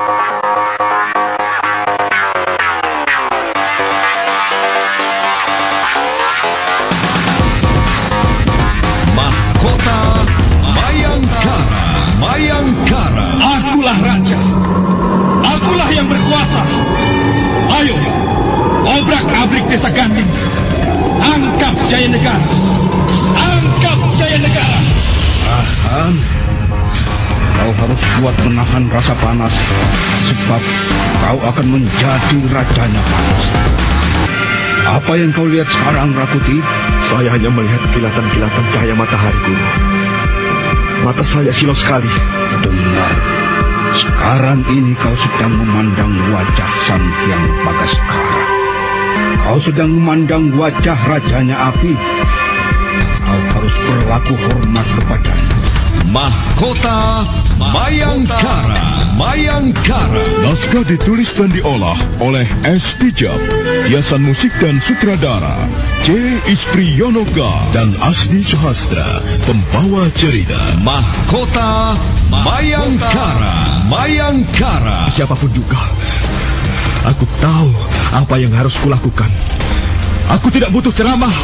Mahkota menahan rasa panas, sebab kau akan menjadi rajanya panas. Apa yang kau lihat sekarang, Rakuti? Saya hanya melihat kilatan-kilatan cahaya matahari guru. Mata saya silau sekali. Dengar, sekarang ini kau sedang memandang wajah Sang Hyang Bagaskara. Kau sedang memandang wajah rajanya api. Kau harus berlaku hormat kepadanya. Mahkota Mayangkara Mayangkara Naskah ditulis dan diolah oleh S. Tijab, hiasan musik dan sutradara C. Istri Yonoka dan Asdi Suhastra, pembawa cerita. Mahkota Mayangkara Mayangkara Siapa pun juga, aku tahu apa yang harus kulakukan. Aku tidak butuh ceramah.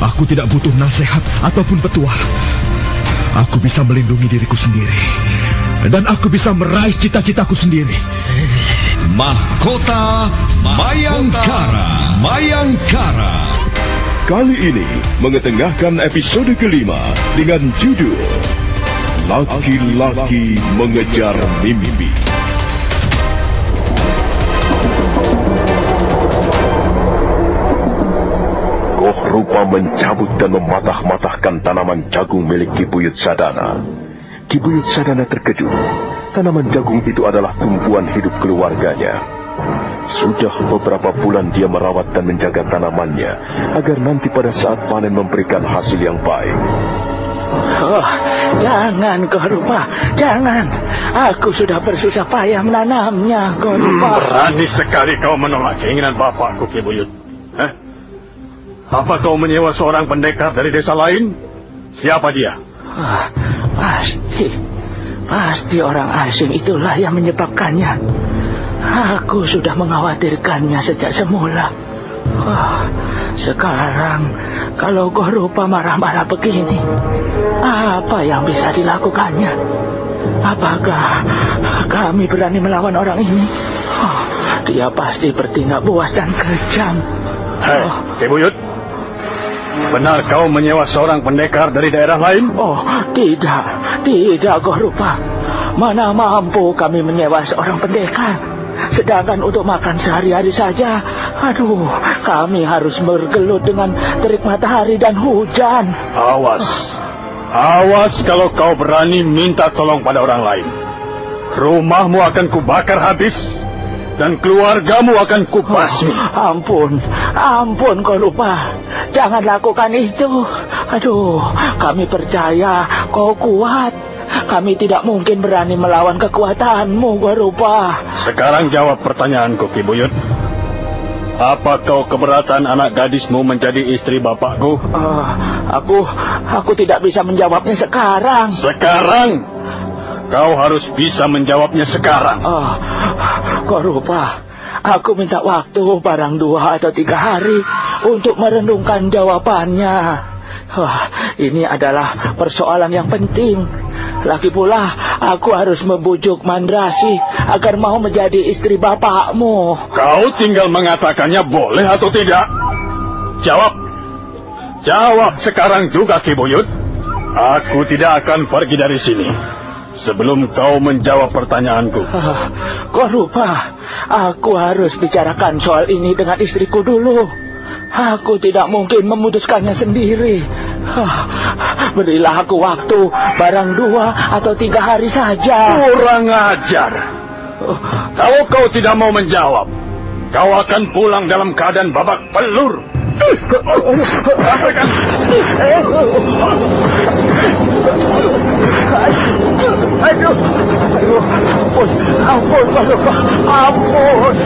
Aku tidak butuh nasihat ataupun petua. Aku bisa melindungi diriku sendiri. Dan aku bisa meraih cita-citaku sendiri. Mahkota Mayangkara Mayangkara Kali ini mengetengahkan episode kelima dengan judul Laki-laki mengejar mimpi. Rupa mencabut dan mematah-matahkan tanaman jagung milik Kibuyut Sadana. Kibuyut Sadana terkejut. Tanaman jagung itu adalah tumpuan hidup keluarganya. Sudah beberapa bulan dia merawat dan menjaga tanamannya agar nanti pada saat panen memberikan hasil yang baik. Oh, jangan Gorupa, jangan. Aku sudah bersusah payah menanamnya, Gorupa. Berani sekali kau menolak keinginan bapakku, Kibuyut. Hah? Apa kau menyewa seorang pendekar dari desa lain? Siapa dia? Ah, pasti, pasti orang asing itulah yang menyebabkannya. Aku sudah mengkhawatirkannya sejak semula. Wah, sekarang kalau Gorupa marah-marah begini, apa yang bisa dilakukannya? Apakah kami berani melawan orang ini? Oh, dia pasti bertindak buas dan kejam. Hei, Kibuyut. Benar kau menyewa seorang pendekar dari daerah lain? Oh, tidak, tidak Gorupa. Mana mampu kami menyewa seorang pendekar. Sedangkan untuk makan sehari-hari saja, aduh, kami harus bergelut dengan terik matahari dan hujan. Awas. Awas kalau kau berani minta tolong pada orang lain. Rumahmu akan kubakar habis dan keluargamu akan kubasmi. Ampun, ampun kau lupa. Jangan lakukan itu. Aduh, kami percaya kau kuat. Kami tidak mungkin berani melawan kekuatanmu, gua lupa. Sekarang jawab pertanyaanku, Kibuyut. Apa kau keberatan anak gadismu menjadi istri bapakku? Uh, aku, aku tidak bisa menjawabnya sekarang. Sekarang? Kau harus bisa menjawabnya sekarang. Oh, kau lupa. Aku minta waktu barang dua atau tiga hari untuk merenungkan jawabannya. Wah, ini adalah persoalan yang penting. Lagi pula, aku harus membujuk Mandrasi agar mau menjadi istri bapakmu. Kau tinggal mengatakannya boleh atau tidak. Jawab. Jawab sekarang juga, Kibuyut. Aku tidak akan pergi dari sini. Sebelum kau menjawab pertanyaanku. Ah, kau lupa, aku harus bicarakan soal ini dengan istriku dulu. Aku tidak mungkin memutuskannya sendiri. Ah, berilah aku waktu barang dua atau tiga hari saja. Kurang ajar. Kalau kau tidak mau menjawab, kau akan pulang dalam keadaan babak pelur. Aduh, aduh, ampun, ampun, Pak ampun.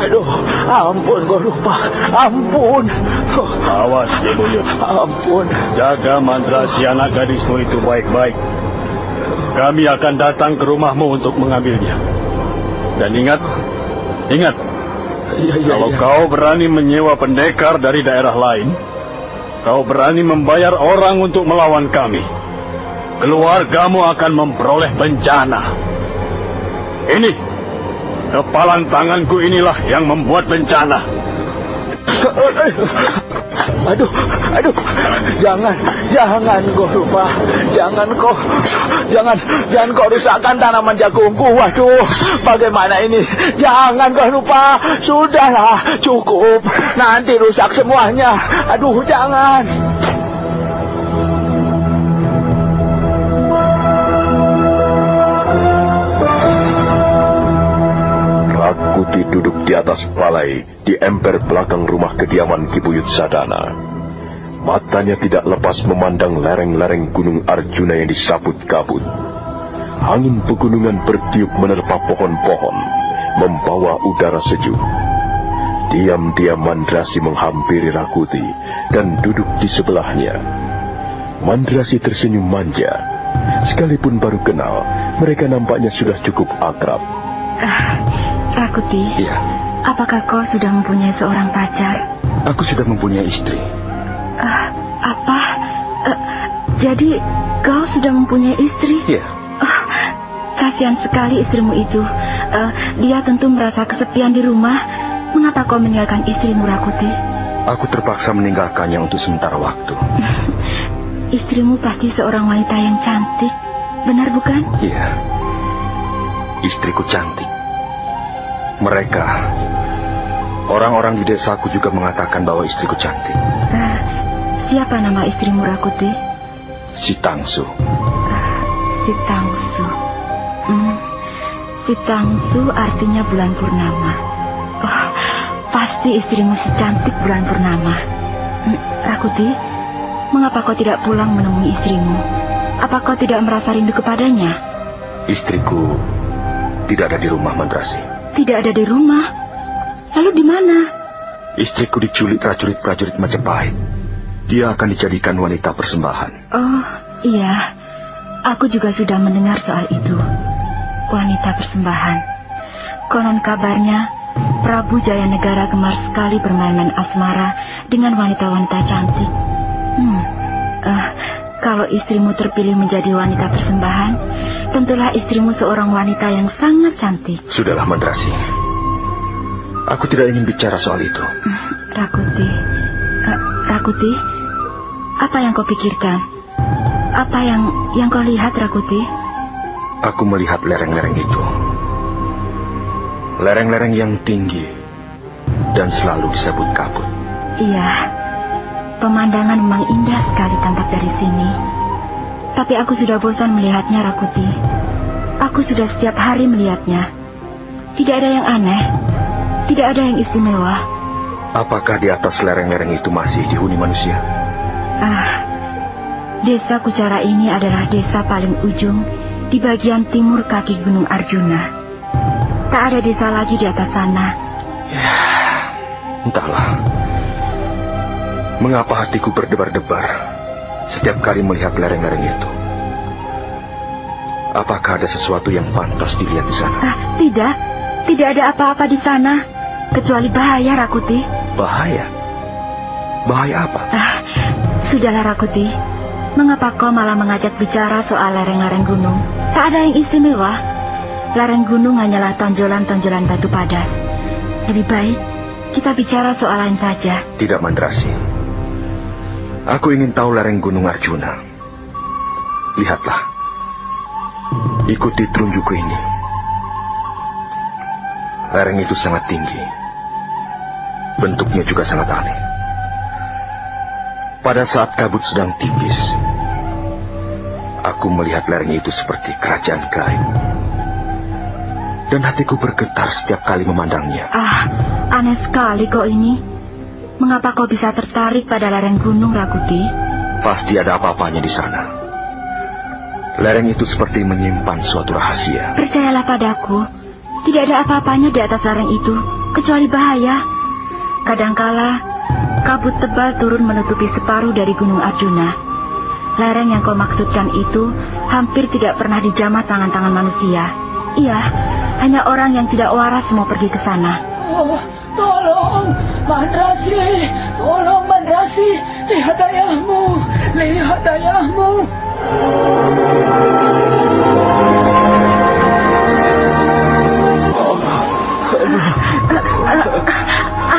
Aduh, ampun Gorupa, ampun. Awas, Ki Buyut. Ampun. Jaga mantra si anak gadismu itu baik-baik. Kami akan datang ke rumahmu untuk mengambilnya. Dan ingat, ingat, Ya, ya, kalau ya. kau berani menyewa pendekar dari daerah lain, kau berani membayar orang untuk melawan kami, keluargamu akan memperoleh bencana. Ini, kepalan tanganku inilah yang membuat bencana. Aduh, aduh, jangan, jangan Gorupa, jangan kau, jangan, jangan kau rusakkan tanaman jagungku. Waduh, bagaimana ini? Jangan Gorupa, sudahlah, cukup. Nanti rusak semuanya. Aduh, jangan. Rakuti duduk di atas palai di emper belakang rumah kediaman Kibuyut Sadana. Matanya tidak lepas memandang lereng-lereng gunung Arjuna yang disabut kabut. Angin pegunungan bertiup menerpa pohon-pohon, membawa udara sejuk. Diam-diam Mandrasi menghampiri Rakuti dan duduk di sebelahnya. Mandrasi tersenyum manja. Sekalipun baru kenal, mereka nampaknya sudah cukup akrab. Rakuti, Iya, apakah kau sudah mempunyai seorang pacar? aku sudah mempunyai istri. Ah, apa? Eh, jadi kau sudah mempunyai istri? Iya, Ah, kasihan sekali istrimu itu. Eh, dia tentu merasa kesepian di rumah. Mengapa kau meninggalkan istrimu, Rakuti? aku terpaksa meninggalkannya untuk sementara waktu. Istrimu pasti seorang wanita yang cantik. Benar bukan? Iya, istriku cantik. Mereka, orang-orang di desaku juga mengatakan bahwa istriku cantik. Eh, siapa nama istrimu, Rakuti? Si Tangsu. Si Tangsu. Hmm, si Tangsu artinya bulan purnama. Oh, pasti istrimu secantik bulan purnama. Hmm, Rakuti, mengapa kau tidak pulang menemui istrimu? Apa kau tidak merasa rindu kepadanya? Istriku tidak ada di rumah Mandrasi. Tidak ada di rumah. Lalu di mana? Istriku diculik prajurit-prajurit Majapahit. Dia akan dijadikan wanita persembahan. Oh, iya. Aku juga sudah mendengar soal itu. Wanita persembahan. Konon kabarnya, Prabu Jayanegara gemar sekali bermain-main asmara dengan wanita-wanita cantik. Hmm, eh, kalau istrimu terpilih menjadi wanita persembahan, tentulah istrimu seorang wanita yang sangat cantik. Sudahlah Mandrasi. Aku tidak ingin bicara soal itu. Rakuti, Eh, Rakuti, apa yang kau pikirkan? Apa yang yang kau lihat, Rakuti? Aku melihat lereng-lereng itu. Lereng-lereng yang tinggi dan selalu disebut kabut. Iya, pemandangan memang indah sekali tampak dari sini. Tapi aku sudah bosan melihatnya, Rakuti. Aku sudah setiap hari melihatnya. Tidak ada yang aneh, tidak ada yang istimewa. Apakah di atas lereng-lereng itu masih dihuni manusia? Ah, desa Kucara ini adalah desa paling ujung di bagian timur kaki Gunung Arjuna. Tak ada desa lagi di atas sana. Entahlah. Mengapa hatiku berdebar-debar setiap kali melihat lereng-lereng itu? Apakah ada sesuatu yang pantas dilihat di sana? Ah, tidak, tidak ada apa-apa di sana kecuali bahaya, Rakuti. Bahaya? Bahaya apa? Ah, sudahlah Rakuti. Mengapa kau malah mengajak bicara soal lereng-lereng gunung? Tak ada yang istimewa. Lereng gunung hanyalah tonjolan-tonjolan batu padat. Lebih baik kita bicara soal lain saja. Tidak Mandrasi. Aku ingin tahu lereng Gunung Arjuna. Lihatlah. Ikuti telunjukku ini. Lereng itu sangat tinggi. Bentuknya juga sangat aneh. Pada saat kabut sedang tipis, aku melihat lereng itu seperti kerajaan gaib. Dan hatiku bergetar setiap kali memandangnya. Ah, aneh sekali kau ini. Mengapa kau bisa tertarik pada lereng gunung, Rakuti? Pasti ada apa-apanya di sana. Lereng itu seperti menyimpan suatu rahasia. Percayalah padaku, tidak ada apa-apanya di atas lereng itu. kecuali bahaya. Kadangkala kabut tebal turun menutupi separuh dari Gunung Arjuna. Lereng yang kau maksudkan itu hampir tidak pernah dijamah tangan-tangan manusia. Iya, hanya orang yang tidak waras mau pergi ke sana. Oh, tolong, Mandrasi, tolong Mandrasi, lihat ayahmu, lihat ayahmu.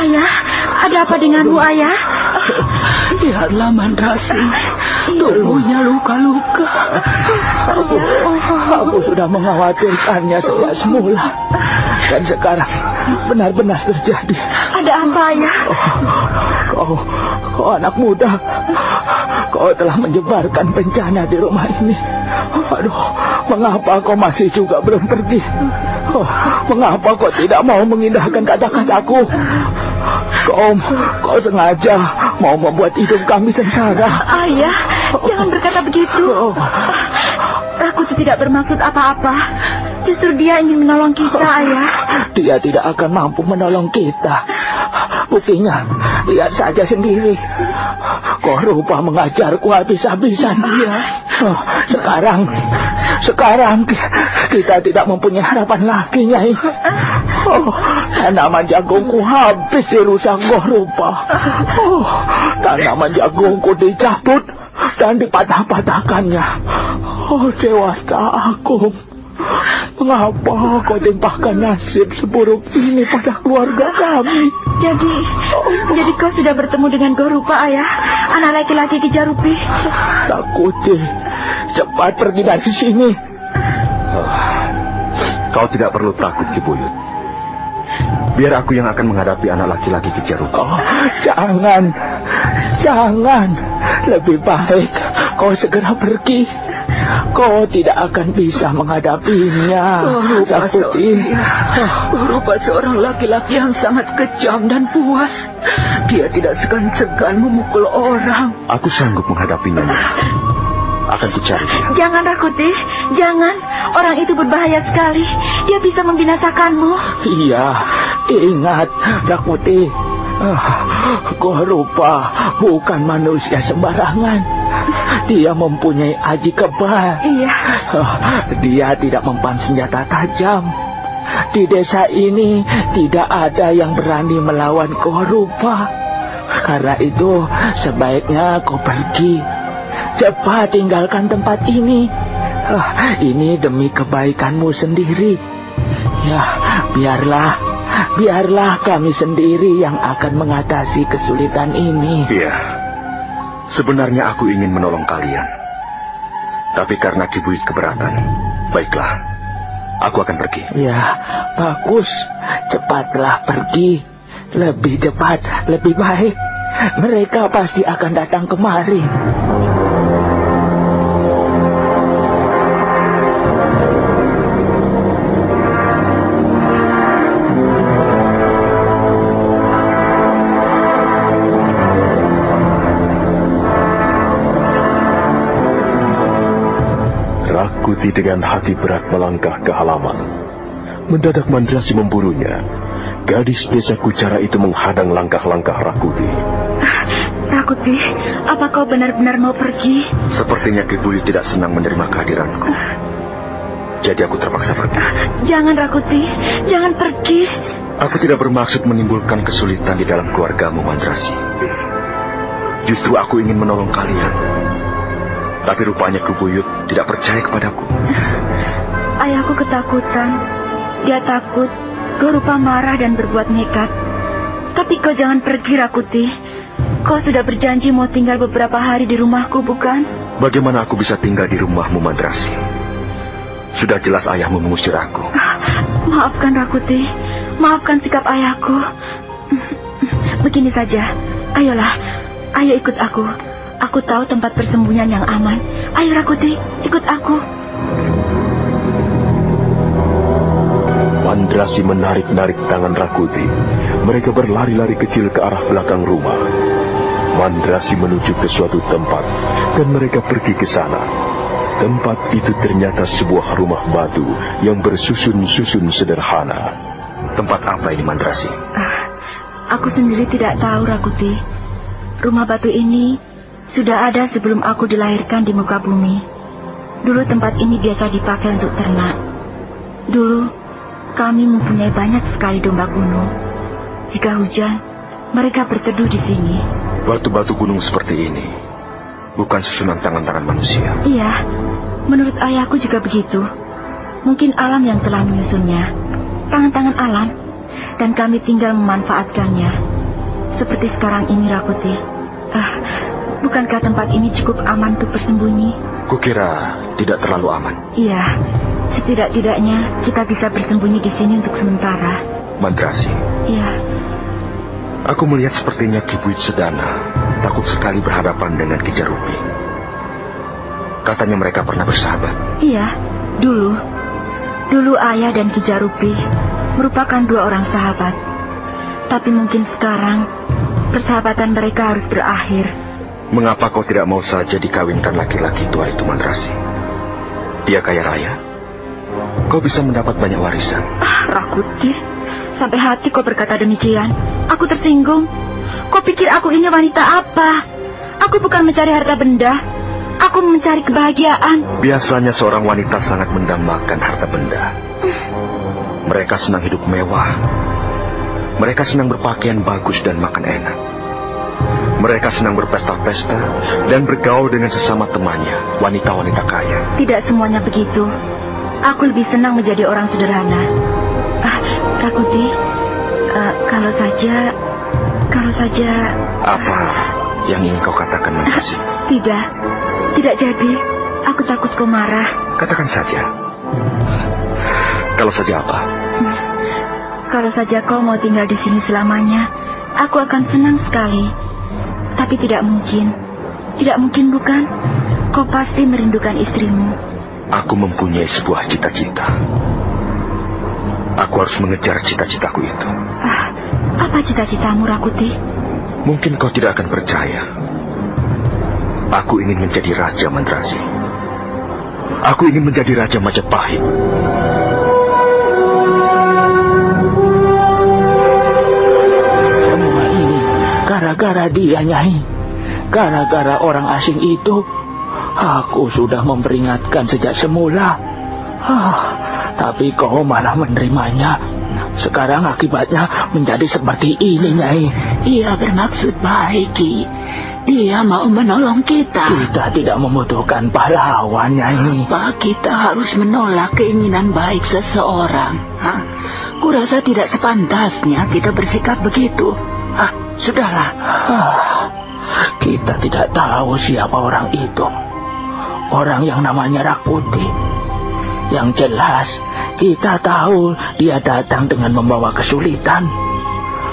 Ayah, ada apa denganmu, Ayah? Lihatlah Mandrasi, tubuhnya luka-luka. Aku, aku sudah mengkhawatirkannya sejak semula. Dan sekarang benar-benar terjadi. Ada apa, Ayah? Kau, kau anak muda. Kau telah menyebarkan bencana di rumah ini. Aduh, mengapa kau masih juga belum pergi? Oh, mengapa kau tidak mau mengindahkan kata-kataku? Kau, kau sengaja mau membuat hidup kami sengsara. Ayah, jangan berkata begitu. Rakuti tidak bermaksud apa-apa. Justru dia ingin menolong kita, Ayah. Dia tidak akan mampu menolong kita. Buktinya, lihat saja sendiri. Kau rupa mengajarku habis-habisan. Oh, sekarang, sekarang kita tidak mempunyai harapan lagi, Nyai. Oh, tanaman jagungku habis dirusak kau rupa. Oh, tanaman jagungku dicabut dan dipatah-patahkannya. Oh, dewasa aku. Mengapa kau timpahkan nasib seburuk ini pada keluarga kami? Jadi, jadi kau sudah bertemu dengan Gorupa, Ayah? Anak laki-laki Kijarupi? Takuti. Cepat pergi dari sini. Kau tidak perlu takut, Kibuyut. Biar aku yang akan menghadapi anak laki-laki Kijarupi. Oh, jangan. Jangan. Lebih baik kau segera pergi. Kau tidak akan bisa menghadapinya. Oh, rupa, Takuti. Oh, rupa seorang laki-laki yang sangat kejam dan puas. Dia tidak segan-segan memukul orang. Aku sanggup menghadapinya. Akan kucari dia. Jangan, Rakuti. Jangan. Orang itu berbahaya sekali. Dia bisa membinasakanmu. Iya, ingat, Rakuti. Ah, kau rupa bukan manusia sembarangan. Dia mempunyai aji kebal. Iya. Dia tidak mempan senjata tajam. Di desa ini tidak ada yang berani melawan kau rupa. Karena itu sebaiknya kau pergi. Cepat tinggalkan tempat ini. Ah, ini demi kebaikanmu sendiri. Ya, biarlah, biarlah kami sendiri yang akan mengatasi kesulitan ini. Iya. Sebenarnya aku ingin menolong kalian. Tapi karena Kibuit keberatan, baiklah. Aku akan pergi. Ya, bagus. Cepatlah pergi. Lebih cepat, lebih baik. Mereka pasti akan datang kemari. Rakuti dengan hati berat melangkah ke halaman. Mendadak Mandrasi memburunya. Gadis desa Kucara itu menghadang langkah-langkah Rakuti. Rakuti, apa kau benar-benar mau pergi? Sepertinya Kibuli tidak senang menerima kehadiranku. Jadi aku terpaksa pergi. Jangan, Rakuti. Jangan pergi. Aku tidak bermaksud menimbulkan kesulitan di dalam keluargamu, Mandrasi. Justru aku ingin menolong kalian. Tapi rupanya Kubuyut tidak percaya kepadaku. Ayahku ketakutan. Dia takut. Gorupa marah dan berbuat nekat. Tapi kau jangan pergi, Rakuti. Kau sudah berjanji mau tinggal beberapa hari di rumahku, bukan? Bagaimana aku bisa tinggal di rumahmu, Mandrasi? Sudah jelas ayahmu mengusir aku. Maafkan Rakuti. Maafkan sikap ayahku. Begini saja. Ayolah. Ayo ikut aku. Aku tahu tempat persembunyian yang aman. Ayo Rakuti, ikut aku. Mandrasi menarik-narik tangan Rakuti. Mereka berlari-lari kecil ke arah belakang rumah. Mandrasi menuju ke suatu tempat dan mereka pergi ke sana. Tempat itu ternyata sebuah rumah batu yang bersusun-susun sederhana. Tempat apa ini Mandrasi? Ah, aku sendiri tidak tahu, Rakuti. Rumah batu ini sudah ada sebelum aku dilahirkan di muka bumi. Dulu tempat ini biasa dipakai untuk ternak. Dulu kami mempunyai banyak sekali domba gunung. Jika hujan, mereka berteduh di sini. Batu-batu gunung seperti ini bukan susunan tangan-tangan manusia. Iya, menurut ayahku juga begitu. Mungkin alam yang telah menyusunnya. Tangan-tangan alam. Dan kami tinggal memanfaatkannya. Seperti sekarang ini, Rakuti. Ah, bukankah tempat ini cukup aman untuk bersembunyi? Kukira tidak terlalu aman. Iya, setidak-tidaknya kita bisa bersembunyi di sini untuk sementara. Mandrasi, Iya, aku melihat sepertinya Kibuit Sedana takut sekali berhadapan dengan Kijarupi. Katanya mereka pernah bersahabat. iya, dulu. Dulu ayah dan Kijarupi merupakan dua orang sahabat. Tapi mungkin sekarang persahabatan mereka harus berakhir. Mengapa kau tidak mau saja dikawinkan laki-laki tua itu Mandrasi? Dia kaya raya. Kau bisa mendapat banyak warisan. Ah, Rakuti, sampai hati kau berkata demikian. Aku tersinggung. Kau pikir aku ini wanita apa? Aku bukan mencari harta benda. Aku mencari kebahagiaan. Biasanya seorang wanita sangat mendambakan harta benda. Mereka senang hidup mewah. Mereka senang berpakaian bagus dan makan enak. Mereka senang berpesta-pesta dan bergaul dengan sesama temannya, wanita-wanita kaya. Tidak semuanya begitu. Aku lebih senang menjadi orang sederhana. Ah, Rakuti, eh, kalau saja, kalau saja... Apa yang ingin kau katakan, Mandrasi? Tidak, tidak jadi. Aku takut kau marah. Katakan saja. Kalau saja apa? Kalau saja kau mau tinggal di sini selamanya, aku akan senang sekali. Tapi tidak mungkin. Tidak mungkin bukan? Kau pasti merindukan istrimu. Aku mempunyai sebuah cita-cita. Aku harus mengejar cita-citaku itu. Ah, apa cita-citamu, Rakuti? Mungkin kau tidak akan percaya. Aku ingin menjadi Raja Mandrasi. Aku ingin menjadi Raja Majapahit. Gara-gara dia, Nyai. Gara-gara orang asing itu, aku sudah memperingatkan sejak semula. Ah, tapi kau malah menerimanya. Sekarang akibatnya menjadi seperti ini, Nyai. Ia bermaksud baik, Ki. Dia mau menolong kita. Kita tidak membutuhkan pahlawan, Nyai. Apa kita harus menolak keinginan baik seseorang? Hah? Kurasa tidak sepantasnya kita bersikap begitu. Ah, sudahlah. Ah, kita tidak tahu siapa orang itu. Orang yang namanya Rakuti. Yang jelas, kita tahu dia datang dengan membawa kesulitan.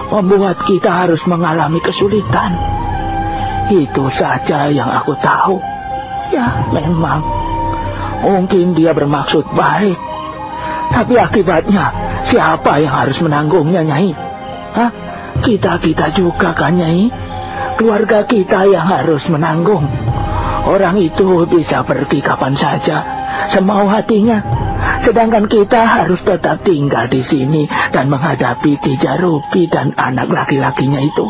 Membuat kita harus mengalami kesulitan. Itu saja yang aku tahu. Ya, memang. Mungkin dia bermaksud baik. Tapi akibatnya, siapa yang harus menanggungnya, Nyai? Hah? Kita-kita juga kan, Nyai? Keluarga kita yang harus menanggung. Orang itu bisa pergi kapan saja, semau hatinya. Sedangkan kita harus tetap tinggal di sini dan menghadapi Tijarupi dan anak laki-lakinya itu.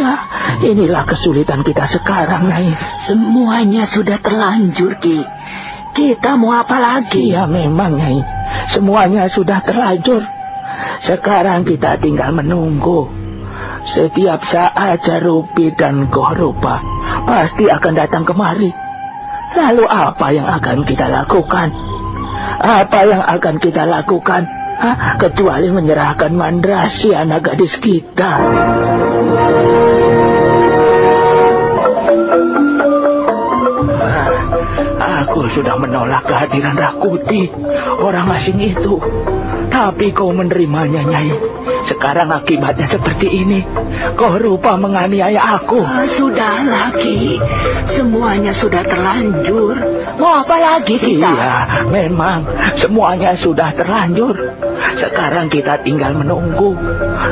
Ya, inilah kesulitan kita sekarang, Nyai. Semuanya sudah terlanjur, Ki. Kita mau apa lagi? Ya memang, Nyai. Semuanya sudah terlanjur. Sekarang kita tinggal menunggu. Setiap saat Jarupi dan Gohrupa pasti akan datang kemari. Lalu apa yang akan kita lakukan? Apa yang akan kita lakukan? Hah? Kecuali menyerahkan Mandrasi anak gadis kita. Aku sudah menolak kehadiran Rakuti, orang asing itu. Tapi kau menerimanya, Nyai. Sekarang akibatnya seperti ini. Kau rupa menganiaya aku. Ah, sudahlah, Ki. Semuanya sudah terlanjur. Mau apa lagi kita? Iya, memang semuanya sudah terlanjur. Sekarang kita tinggal menunggu.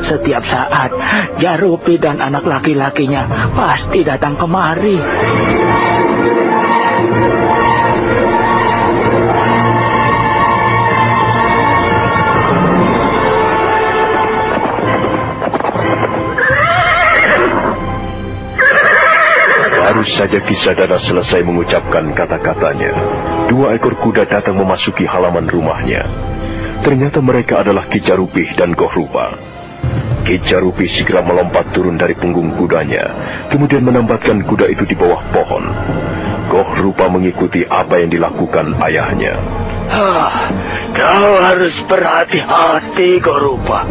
Setiap saat, Jarupi dan anak laki-lakinya pasti datang kemari. Baru saja Kisadana selesai mengucapkan kata-katanya, dua ekor kuda datang memasuki halaman rumahnya. Ternyata mereka adalah Kijarupih dan Kohrupa. Kijarupih segera melompat turun dari punggung kudanya, kemudian menambatkan kuda itu di bawah pohon. Kohrupa mengikuti apa yang dilakukan ayahnya. Ah, kau harus berhati-hati, Kohrupa.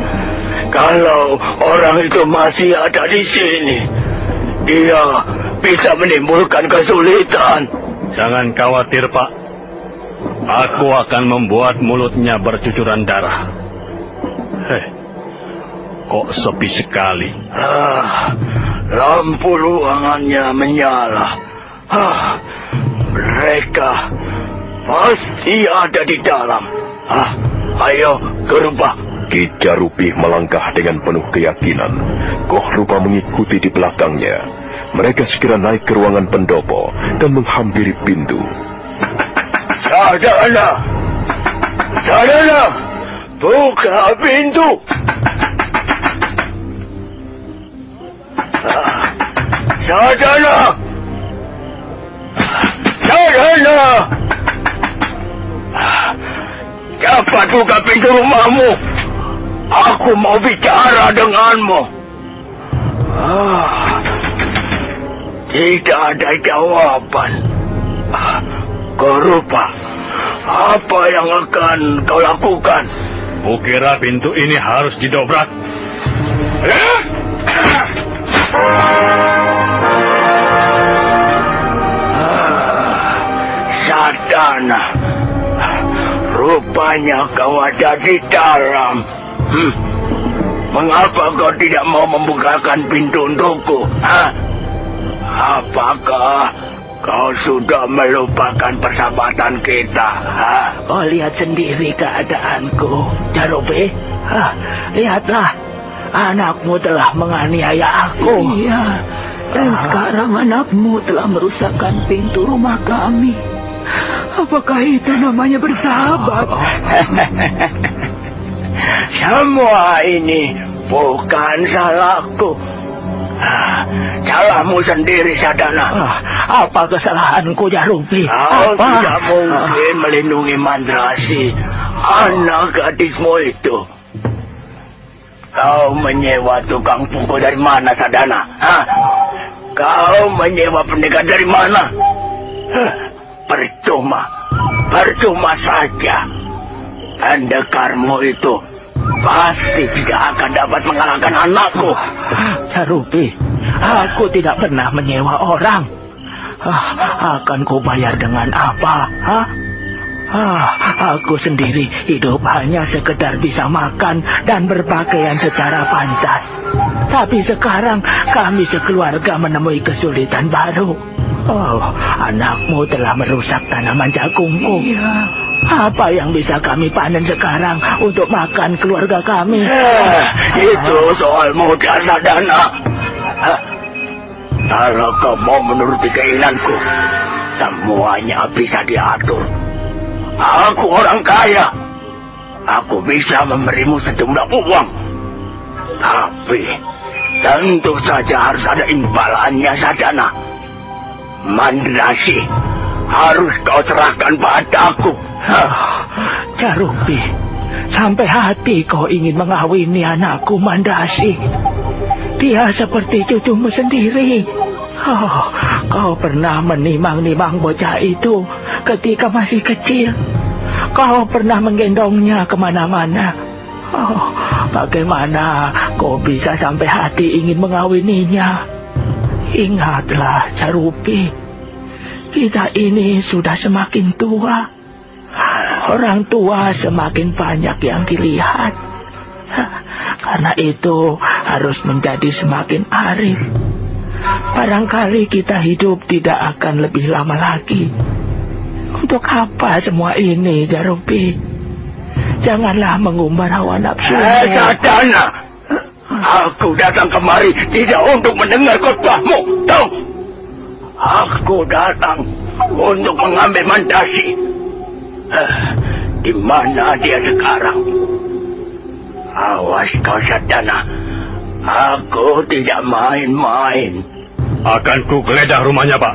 Kalau orang itu masih ada di sini, dia bisa menimbulkan kesulitan. Jangan khawatir, Pak. Aku akan membuat mulutnya bercucuran darah. Heh, kok sepi sekali. Ah, lampu ruangannya menyala. Ah, mereka pasti ada di dalam. Ah, ayo ke rumah. Kijarupih melangkah dengan penuh keyakinan. Kohrupa mengikuti di belakangnya. Mereka segera naik ke ruangan pendopo dan menghampiri pintu. Sadana! Sadana! Buka pintu! Ah, Sadana! Sadana! Ah, Cepat buka pintu rumahmu! Aku mau bicara denganmu! Ah, tidak ada jawaban. Korupa, apa yang akan kau lakukan? Kukira pintu ini harus didobrak. Sadana, rupanya kau ada di dalam. Hmm. Mengapa kau tidak mau membukakan pintu untukku? Hah? Apakah kau sudah melupakan persahabatan kita? Hah? Kau lihat sendiri keadaanku, Jarobe. Hah? Lihatlah, anakmu telah menganiaya aku. Iya, dan sekarang anakmu telah merusakkan pintu rumah kami. Apakah itu namanya bersahabat? Semua ini bukan salahku. Ah, Salahmu sendiri, Sadana. apa kesalahanku, Jarupi? Kau Apa? tidak mungkin melindungi Mandrasi, anak gadismu itu. Kau menyewa tukang pukul dari mana, Sadana? Hah? Kau menyewa pendekar dari mana? Hah, Percuma, percuma saja. Pendekarmu itu pasti tidak akan dapat mengalahkan anakku. Carupi, aku tidak pernah menyewa orang. Ah, akan ku bayar dengan apa? Hah? Ah, aku sendiri hidup hanya sekedar bisa makan dan berpakaian secara pantas. Tapi sekarang kami sekeluarga menemui kesulitan baru. Oh, anakmu telah merusak tanaman jagungku. Iya. Apa yang bisa kami panen sekarang untuk makan keluarga kami? itu soal mudah, Sadana. Kalau kau mau menuruti keinginanku, semuanya bisa diatur. Aku orang kaya. Aku bisa memberimu sejumlah uang. Tapi tentu saja harus ada imbalannya, Sadana. Mandrasi harus kau serahkan padaku. Jarupi, sampai hati kau ingin mengawini anakku Mandasi. Dia seperti cucumu sendiri. Oh, kau pernah menimang-nimang bocah itu ketika masih kecil. Kau pernah menggendongnya ke mana-mana. Oh, bagaimana kau bisa sampai hati ingin mengawininya? Ingatlah, Carupi. Kita ini sudah semakin tua. Orang tua semakin banyak yang dilihat. Karena itu harus menjadi semakin arif. Barangkali kita hidup tidak akan lebih lama lagi. Untuk apa semua ini, Jarupi? Janganlah mengumbar hawa nafsu. Eh, Sadana! Aku datang kemari tidak untuk mendengar khotbahmu, tahu? Aku datang untuk mengambil mandasi. Eh, Di mana dia sekarang? Awas kau Sadana. Aku tidak main-main. Akan ku geledah rumahnya, Pak.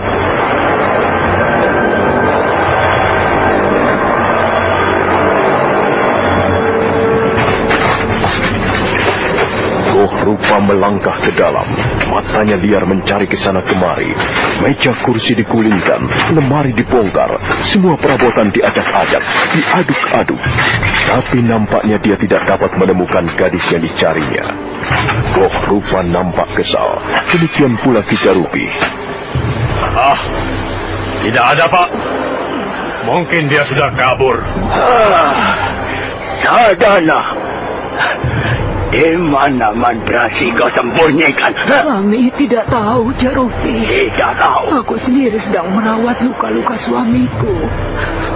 Goh rupa melangkah ke dalam. Matanya liar mencari ke sana kemari. Meja kursi digulingkan, lemari dibongkar. Semua perabotan diajak-ajak, diaduk-aduk. Tapi nampaknya dia tidak dapat menemukan gadis yang dicarinya. Goh rupa nampak kesal. Demikian pula Kijarupi. Ah, tidak ada, Pak. Mungkin dia sudah kabur. Sadana. Di mana mandrasi kau sembunyikan? Kami tidak tahu, Jarupi. Tidak tahu. Aku sendiri sedang merawat luka-luka suamiku.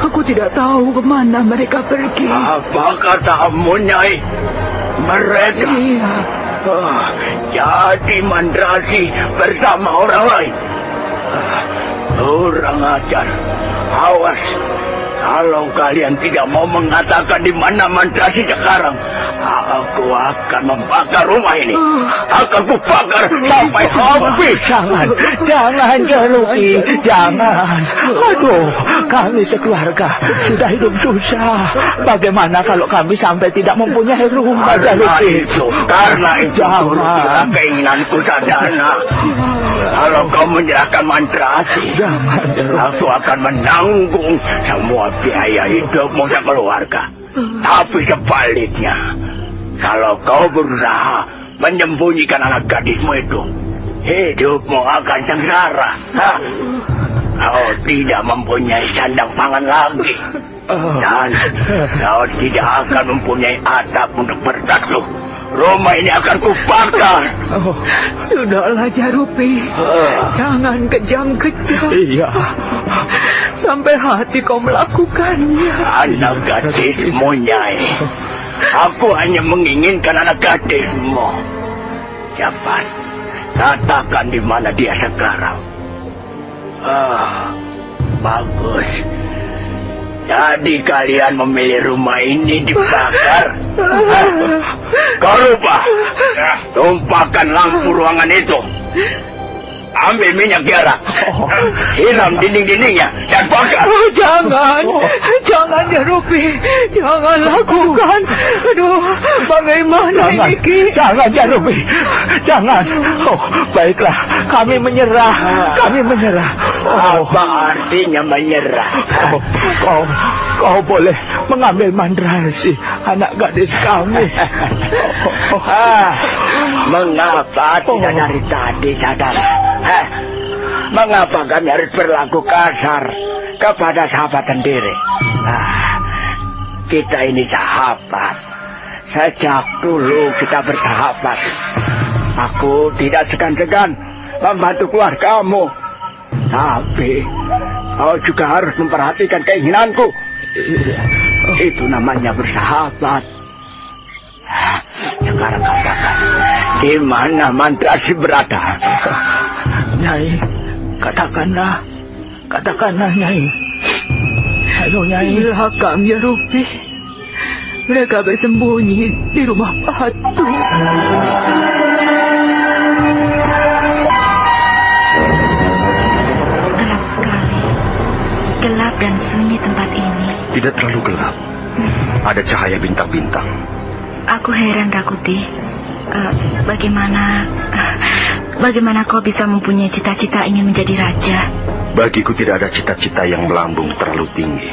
Aku tidak tahu ke mana mereka pergi. Apa katamu, Nyai? Mereka Iya, Ah, jadi mandrasi bersama orang lain. Ah, Orang ajar. Awas. Kalau kalian tidak mau mengatakan di mana mandrasi sekarang, aku akan membakar rumah ini. Akan kubakar sampai habis. Jangan, jangan Jaluki, jangan. Aduh, kami sekeluarga sudah hidup susah. Bagaimana kalau kami sampai tidak mempunyai rumah Jaluki? Itu, karena itu jangan. keinginanku sadana. Kalau kau menyerahkan mantrasi, aku akan menanggung semua biaya hidupmu sekeluarga. Tapi sebaliknya, kalau kau berusaha menyembunyikan anak gadismu itu, hidupmu akan sengsara. Hah? Kau tidak mempunyai sandang pangan lagi. Dan kau tidak akan mempunyai atap untuk berteduh. Rumah ini akan kubakar. sudahlah Jarupi. Jangan kejam-kejam. Iya. Sampai hati kau melakukannya. Anak gadismu, Nyai. Aku hanya menginginkan anak gadismu. Cepat, katakan di mana dia sekarang. Ah, bagus. Jadi kalian memilih rumah ini dibakar. Kau lupa? Tumpahkan lampu ruangan itu. Ambil minyak tiara. Siram dinding-dindingnya dan bakar. Oh, jangan, jangan Jarupi, jangan lakukan. Aduh, bagaimana Jangan, ini Ki? jangan Jarupi, jangan. Oh, baiklah, kami menyerah, kami menyerah. Oh. Apa artinya menyerah? Oh, kau, kau boleh mengambil mandrasi anak gadis kami. Oh, ah, mengapa tidak dari tadi sadar? Hah? Mengapa kami harus berlaku kasar kepada sahabat sendiri? Ah, kita ini sahabat. Sejak dulu kita bersahabat. Aku tidak segan-segan membantu keluargamu. Tapi kau juga harus memperhatikan keinginanku. Itu namanya bersahabat. Sekarang katakan, di mana mantrasi berada? Nyai, katakanlah, katakanlah Nyai. Ayo Nyai. Belakang Jarupi. Mereka bersembunyi di rumah batu. Gelap sekali. Gelap dan sunyi tempat ini. Tidak terlalu gelap. Ada cahaya bintang-bintang. Aku heran, Rakuti. Eh, bagaimana... eh, bagaimana kau bisa mempunyai cita-cita ingin menjadi raja? Bagiku tidak ada cita-cita yang melambung terlalu tinggi.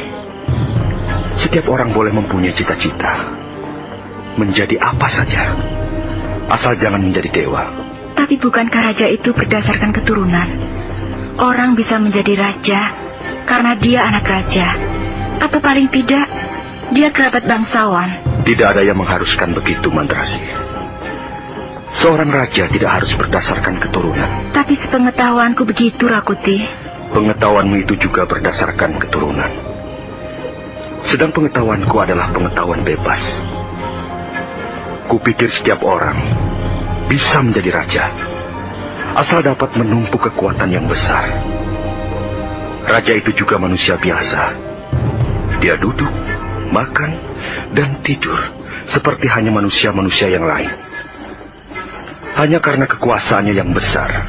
Setiap orang boleh mempunyai cita-cita. Menjadi apa saja. Asal jangan menjadi dewa. Tapi bukankah raja itu berdasarkan keturunan? Orang bisa menjadi raja karena dia anak raja. Atau paling tidak, dia kerabat bangsawan. Tidak ada yang mengharuskan begitu, Mandrasi. Seorang raja tidak harus berdasarkan keturunan. Tapi sepengetahuanku begitu, Rakuti. Pengetahuanmu itu juga berdasarkan keturunan. Sedang pengetahuanku adalah pengetahuan bebas. Kupikir setiap orang bisa menjadi raja. Asal dapat menumpuk kekuatan yang besar. Raja itu juga manusia biasa. Dia duduk, makan, dan tidur seperti hanya manusia-manusia yang lain. Hanya karena kekuasaannya yang besar,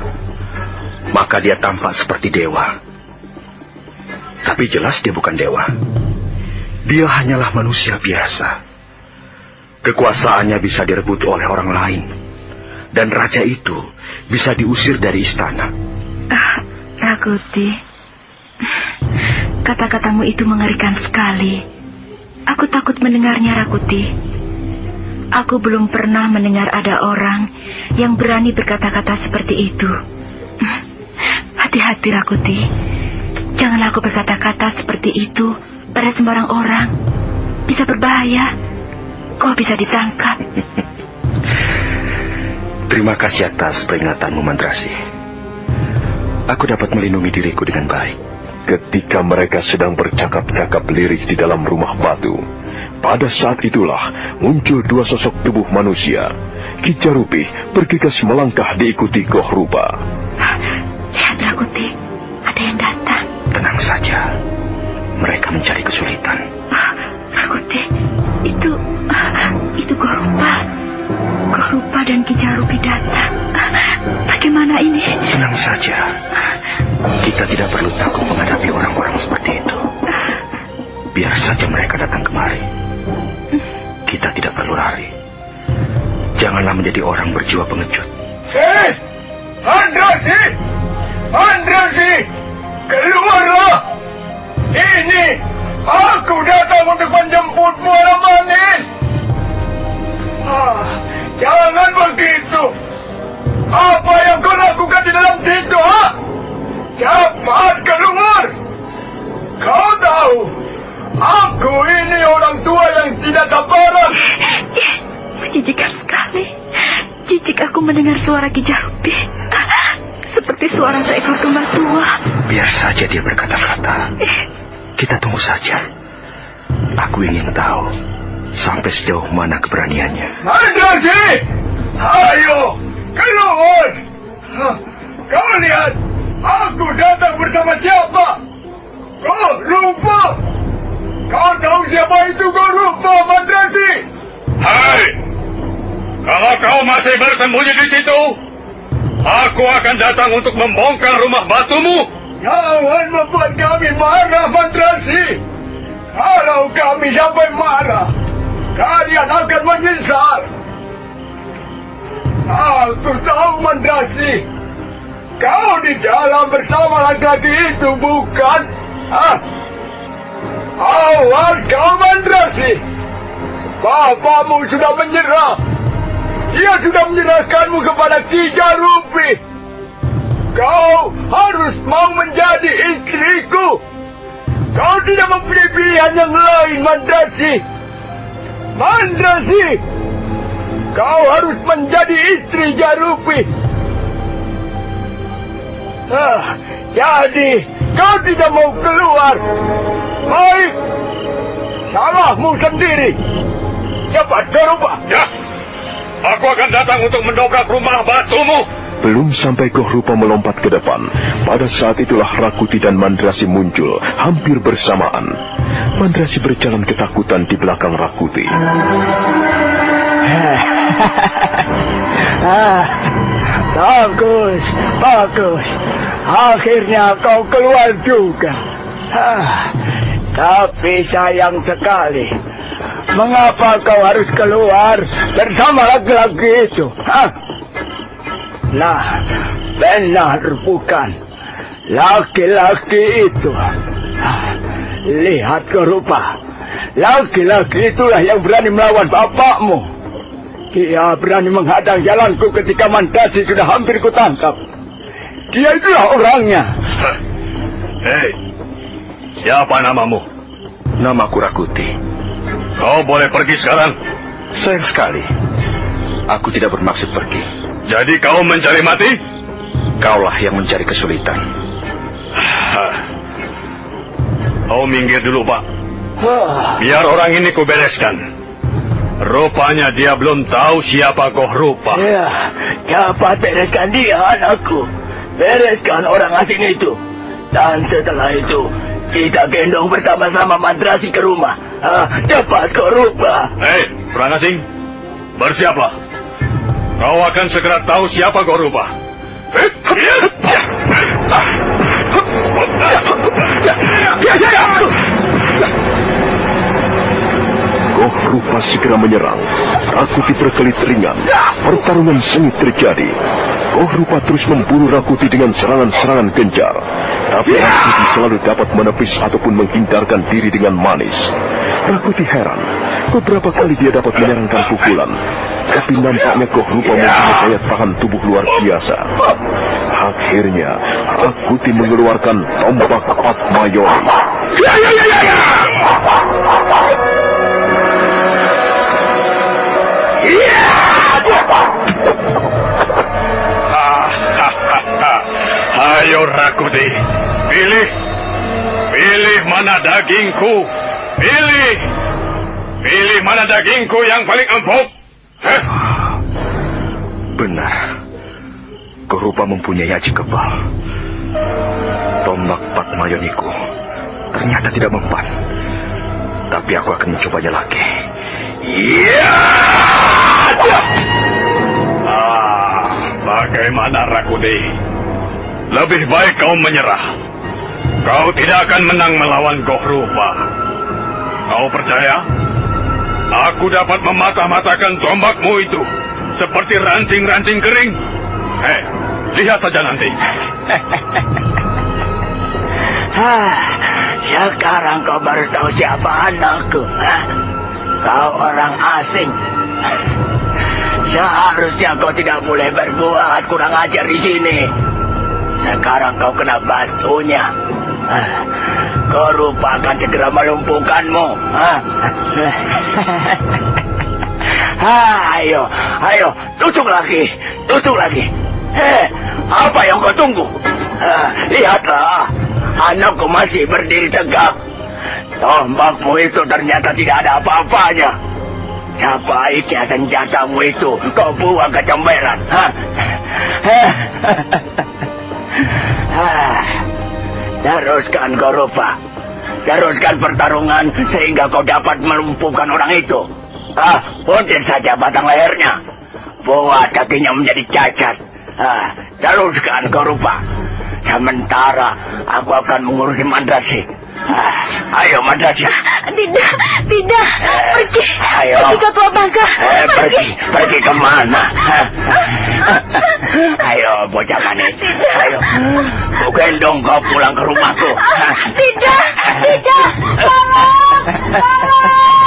maka dia tampak seperti dewa. Tapi jelas dia bukan dewa. Dia hanyalah manusia biasa. Kekuasaannya bisa direbut oleh orang lain. Dan raja itu bisa diusir dari istana. Ah, Rakuti. Kata-katamu itu mengerikan sekali. Aku takut mendengarnya, Rakuti. Aku belum pernah mendengar ada orang yang berani berkata-kata seperti itu. Hati-hati, Rakuti. Janganlah aku berkata-kata seperti itu pada sembarang orang. Bisa berbahaya. Kau bisa ditangkap. Terima kasih atas peringatanmu, Mandrasi. Aku dapat melindungi diriku dengan baik. Ketika mereka sedang bercakap-cakap lirik di dalam rumah batu, pada saat itulah muncul dua sosok tubuh manusia. Kijarupi bergegas melangkah diikuti Goh Rupa. Lihat Rakuti, ada yang datang. Tenang saja, mereka mencari kesulitan. Rakuti, itu itu Goh Rupa. Goh Rupa dan Kijarupi datang. Bagaimana ini? Tenang saja. Kita tidak perlu takut menghadapi orang-orang seperti itu. Biar saja mereka datang kemari. Kita tidak perlu lari. Janganlah menjadi orang berjiwa pengecut. Hei! Andrasi! Andrasi! Keluarlah! Ini! Aku datang untuk menjemputmu, anak manis! Ah, jangan begitu! Apa yang kau lakukan di dalam situ, ha? Cepat keluar! Kau tahu, aku ini orang tua yang tidak sabaran. Menjijikan sekali. Jijik aku mendengar suara Kijarupi. Seperti suara seekor domba tua. Biar saja dia berkata-kata. Kita tunggu saja. Aku ingin tahu sampai sejauh mana keberaniannya. Mandrasi! Ayo, keluar! Kau lihat, aku datang bersama siapa? Kau lupa? Kau tahu siapa itu kau lupa, Mandrasi? Hai! Kalau kau masih bersembunyi di situ, aku akan datang untuk membongkar rumah batumu. Jangan membuat kami marah, Mandrasi. Kalau kami sampai marah, kalian akan menyesal. Aku tahu, Mandrasi. Kau di dalam bersama laki-laki itu, bukan? Hah? Awas kau, Mandrasi. Bapamu sudah menyerah. Dia sudah menyerahkanmu kepada Tiga Rupi. Kau harus mau menjadi istriku. Kau tidak mempunyai pilihan yang lain, Mandrasi. Mandrasi, kau harus menjadi istri Jarupi. Ah, jadi, kau tidak mau keluar. Baik, salahmu sendiri. Cepat Garupa. Ya, aku akan datang untuk mendobrak rumah batumu. Belum sampai Goh Rupa melompat ke depan, pada saat itulah Rakuti dan Mandrasi muncul hampir bersamaan. Mandrasi berjalan ketakutan di belakang Rakuti. Ah, bagus, bagus. Akhirnya kau keluar juga. Ah, tapi sayang sekali. Mengapa kau harus keluar bersama laki-laki itu? Hah? Nah, benar bukan. Laki-laki itu. Ah, Lihat ke rupa. Laki-laki itulah yang berani melawan bapakmu. Dia berani menghadang jalanku ketika Mandasi sudah hampir kutangkap. Dia itulah orangnya. Hei, siapa namamu? Namaku Rakuti. Kau boleh pergi sekarang. Sayang sekali. Aku tidak bermaksud pergi. Jadi kau mencari mati? Kaulah yang mencari kesulitan. Kau minggir dulu, Pak. Biar orang ini kubereskan. Rupanya dia belum tahu siapa Goh Rupa. Ya, cepat bereskan dia anakku. Bereskan orang asing itu. Dan setelah itu, kita gendong bersama-sama madrasi ke rumah. Ah, cepat ke Eh, Hei, orang asing, bersiaplah. Kau akan segera tahu siapa kau rubah. Goh rupa segera menyerang. Rakuti berkelit ringan. Pertarungan sengit terjadi. Koh Rupa terus memburu Rakuti dengan serangan-serangan gencar. Tapi Rakuti selalu dapat menepis ataupun menghindarkan diri dengan manis. Rakuti heran. Beberapa kali dia dapat menyerangkan pukulan. Tapi nampaknya Koh Rupa mempunyai daya tahan tubuh luar biasa. Akhirnya, Rakuti mengeluarkan tombak Atmayoni. Ya, ya, ya, ya, ya! Ayo Rakuti, pilih. Pilih mana dagingku. Pilih. Pilih mana dagingku yang paling empuk. Heh. Benar. Kerupa mempunyai aji kebal. Tombak Patmayoniku ternyata tidak mempan. Tapi aku akan mencobanya lagi. Iya. Ah, bagaimana Rakuti? Lebih baik kau menyerah. Kau tidak akan menang melawan Gohrupa. Kau percaya? Aku dapat mematah-matahkan tombakmu itu seperti ranting-ranting kering. Hei, lihat saja nanti. Hah, sekarang kau baru tahu siapa anakku. Kau orang asing. Seharusnya kau tidak boleh berbuat kurang ajar di sini. Sekarang kau kena batunya. Hah, Kau rupa akan segera melumpuhkanmu. Hah? Hah, ayo, ayo, tusuk lagi, tusuk lagi. Heh, apa yang kau tunggu? Lihatlah, anakku masih berdiri tegak. Tombakmu itu ternyata tidak ada apa-apanya. Sebaiknya senjatamu itu kau buang ke comberan. Hah? Hah. Teruskan rupa. Teruskan pertarungan sehingga kau dapat melumpuhkan orang itu. Ah, puntir saja batang lehernya. Buat kakinya menjadi cacat. Ah, teruskan rupa. Sementara aku akan mengurusi Madrasi. Ayo Madrasi. Tidak, tidak. Pergi. Ayo. Pergi ke tua bangka. Eh, pergi, pergi ke mana? Ayo, bocah manis. Ayo, ku gendong kau pulang ke rumahku. Tidak, tidak. Tolong, tolong.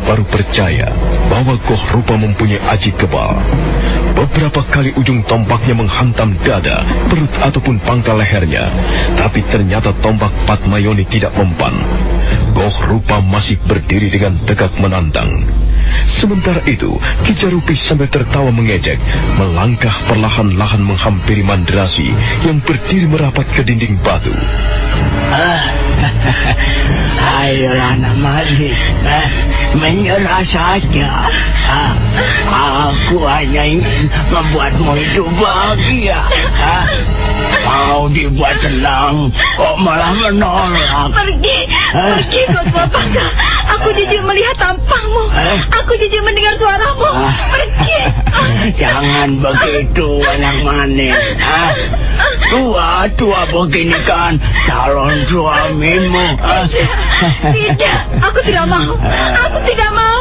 Baru percaya bahwa Goh Rupa mempunyai aji kebal. Beberapa kali ujung tombaknya menghantam dada, perut ataupun pangkal lehernya. Tapi ternyata tombak Patmayoni tidak mempan. Goh Rupa masih berdiri dengan tegak menantang. Sementara itu, Kijarupi sambil tertawa mengejek, melangkah perlahan-lahan menghampiri Mandrasi yang berdiri merapat ke dinding batu. Ayolah anak manis, eh, menyerah saja. Ah, aku hanya ingin membuatmu hidup bahagia. Ah, mau dibuat senang, kok malah menolak. Pergi, pergi ke tua. Aku jijik melihat tampangmu. Aku jijik mendengar suaramu. Pergi. Jangan begitu anak manis. Ah, tua-tua begini kan calon suamimu. Ah, Tidak, aku tidak mau. Aku tidak mau.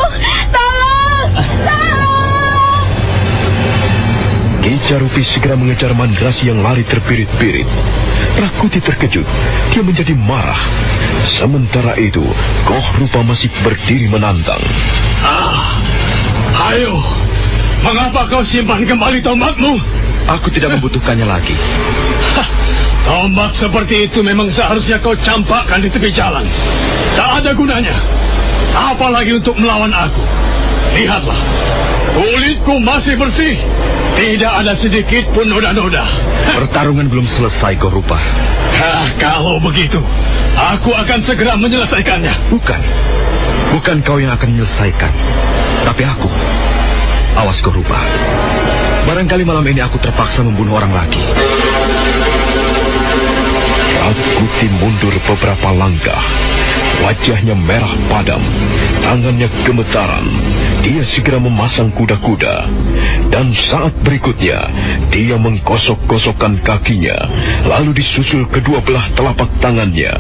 Tolong, tolong. Segera mengejar Mandrasi yang lari terpirit-pirit. Rakuti terkejut. Dia menjadi marah. Sementara itu, Goh Rupa masih berdiri menantang. Ayo, mengapa kau simpan kembali tombakmu? Aku tidak membutuhkannya lagi. Tombak seperti itu memang seharusnya kau campakkan di tepi jalan. Tak ada gunanya. Apalagi untuk melawan aku. Lihatlah, kulitku masih bersih. Tidak ada sedikit pun noda-noda. Pertarungan belum selesai, Goh Rupa. Hah, kalau begitu, aku akan segera menyelesaikannya. Bukan. Bukan kau yang akan menyelesaikan. Tapi aku. Awas Goh Rupa. Barangkali malam ini aku terpaksa membunuh orang lagi. Rakuti mundur beberapa langkah. Wajahnya merah padam, tangannya gemetaran. Dia segera memasang kuda-kuda dan saat berikutnya dia menggosok-gosokkan kakinya lalu disusul kedua belah telapak tangannya.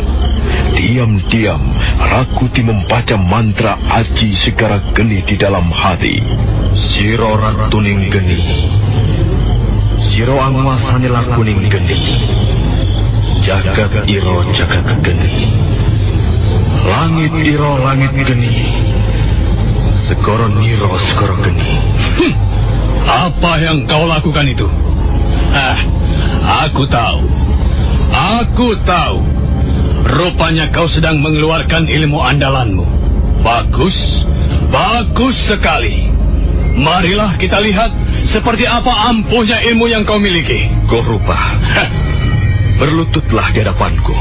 Diam-diam Rakuti membaca mantra aji segera geni di dalam hati. Siro ratuning geni. Siro angwasanila kuning geni. Jagat iro jagat geni. Langit iro langit geni. Segoro niro segoro geni. Hmm, apa yang kau lakukan itu? Ah, aku tahu. Aku tahu. Rupanya kau sedang mengeluarkan ilmu andalanmu. Bagus, bagus sekali. Marilah kita lihat seperti apa ampuhnya ilmu yang kau miliki. Kau rupa. Berlututlah di hadapanku.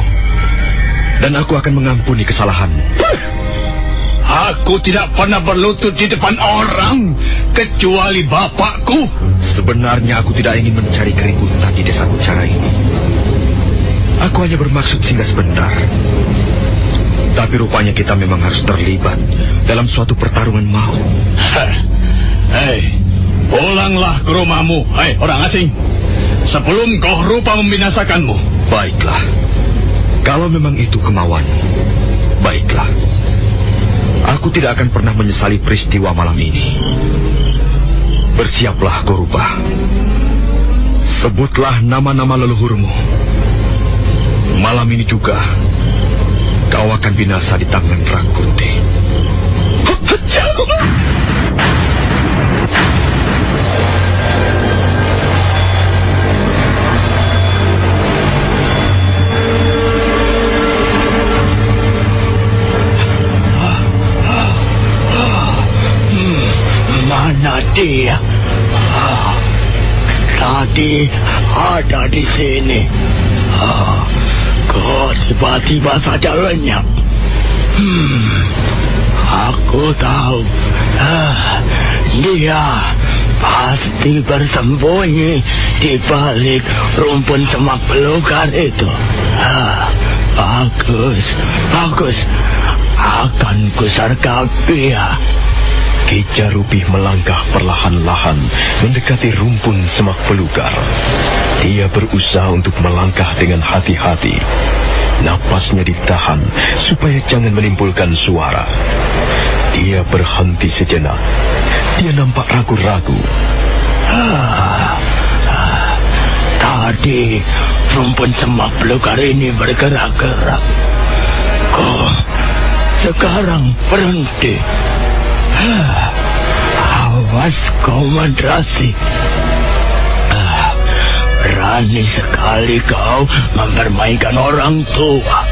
Dan aku akan mengampuni kesalahanmu. Aku tidak pernah berlutut di depan orang kecuali bapakku. Sebenarnya aku tidak ingin mencari keributan di desa Ucara ini. Aku hanya bermaksud singgah sebentar. Tapi rupanya kita memang harus terlibat dalam suatu pertarungan mau. Hei, pulanglah ke rumahmu, hei orang asing. Sebelum kau rupa membinasakanmu. Baiklah. Kalau memang itu kemauanmu, baiklah. Aku tidak akan pernah menyesali peristiwa malam ini. Bersiaplah, Goruba. Sebutlah nama-nama leluhurmu. Malam ini juga, kau akan binasa di tangan Rakuti. Mana dia? Ah, tadi ada di sini. Ah, kok tiba-tiba saja lenyap? Hmm, aku tahu. Ah, dia pasti bersembunyi di balik rumpun semak belukar itu. Ah, bagus, bagus. Akan kusarkap dia. Kica Rupih melangkah perlahan-lahan mendekati rumpun semak belukar. Dia berusaha untuk melangkah dengan hati-hati. Napasnya ditahan supaya jangan menimbulkan suara. Dia berhenti sejenak. Dia nampak ragu-ragu. Tadi rumpun semak belukar ini bergerak-gerak. Kok sekarang berhenti? Ah, kau madrasi. Ah, berani sekali kau mempermainkan orang tua.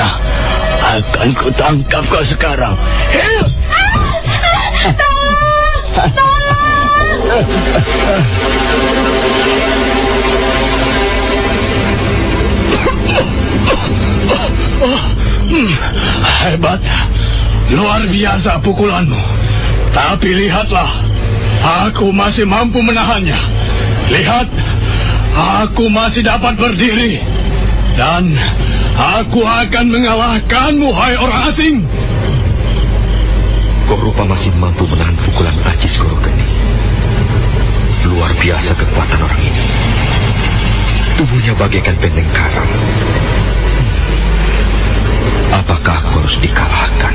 Nah, akan kutangkap kau sekarang. Hmm, hebat. Luar biasa pukulanmu. Tapi lihatlah, aku masih mampu menahannya. Lihat, aku masih dapat berdiri. Dan aku akan mengalahkanmu, hai orang asing. Kau rupa masih mampu menahan pukulan Ajis Gorogeni. Luar biasa kekuatan orang ini. Tubuhnya bagaikan benteng karang. Apakah aku harus dikalahkan?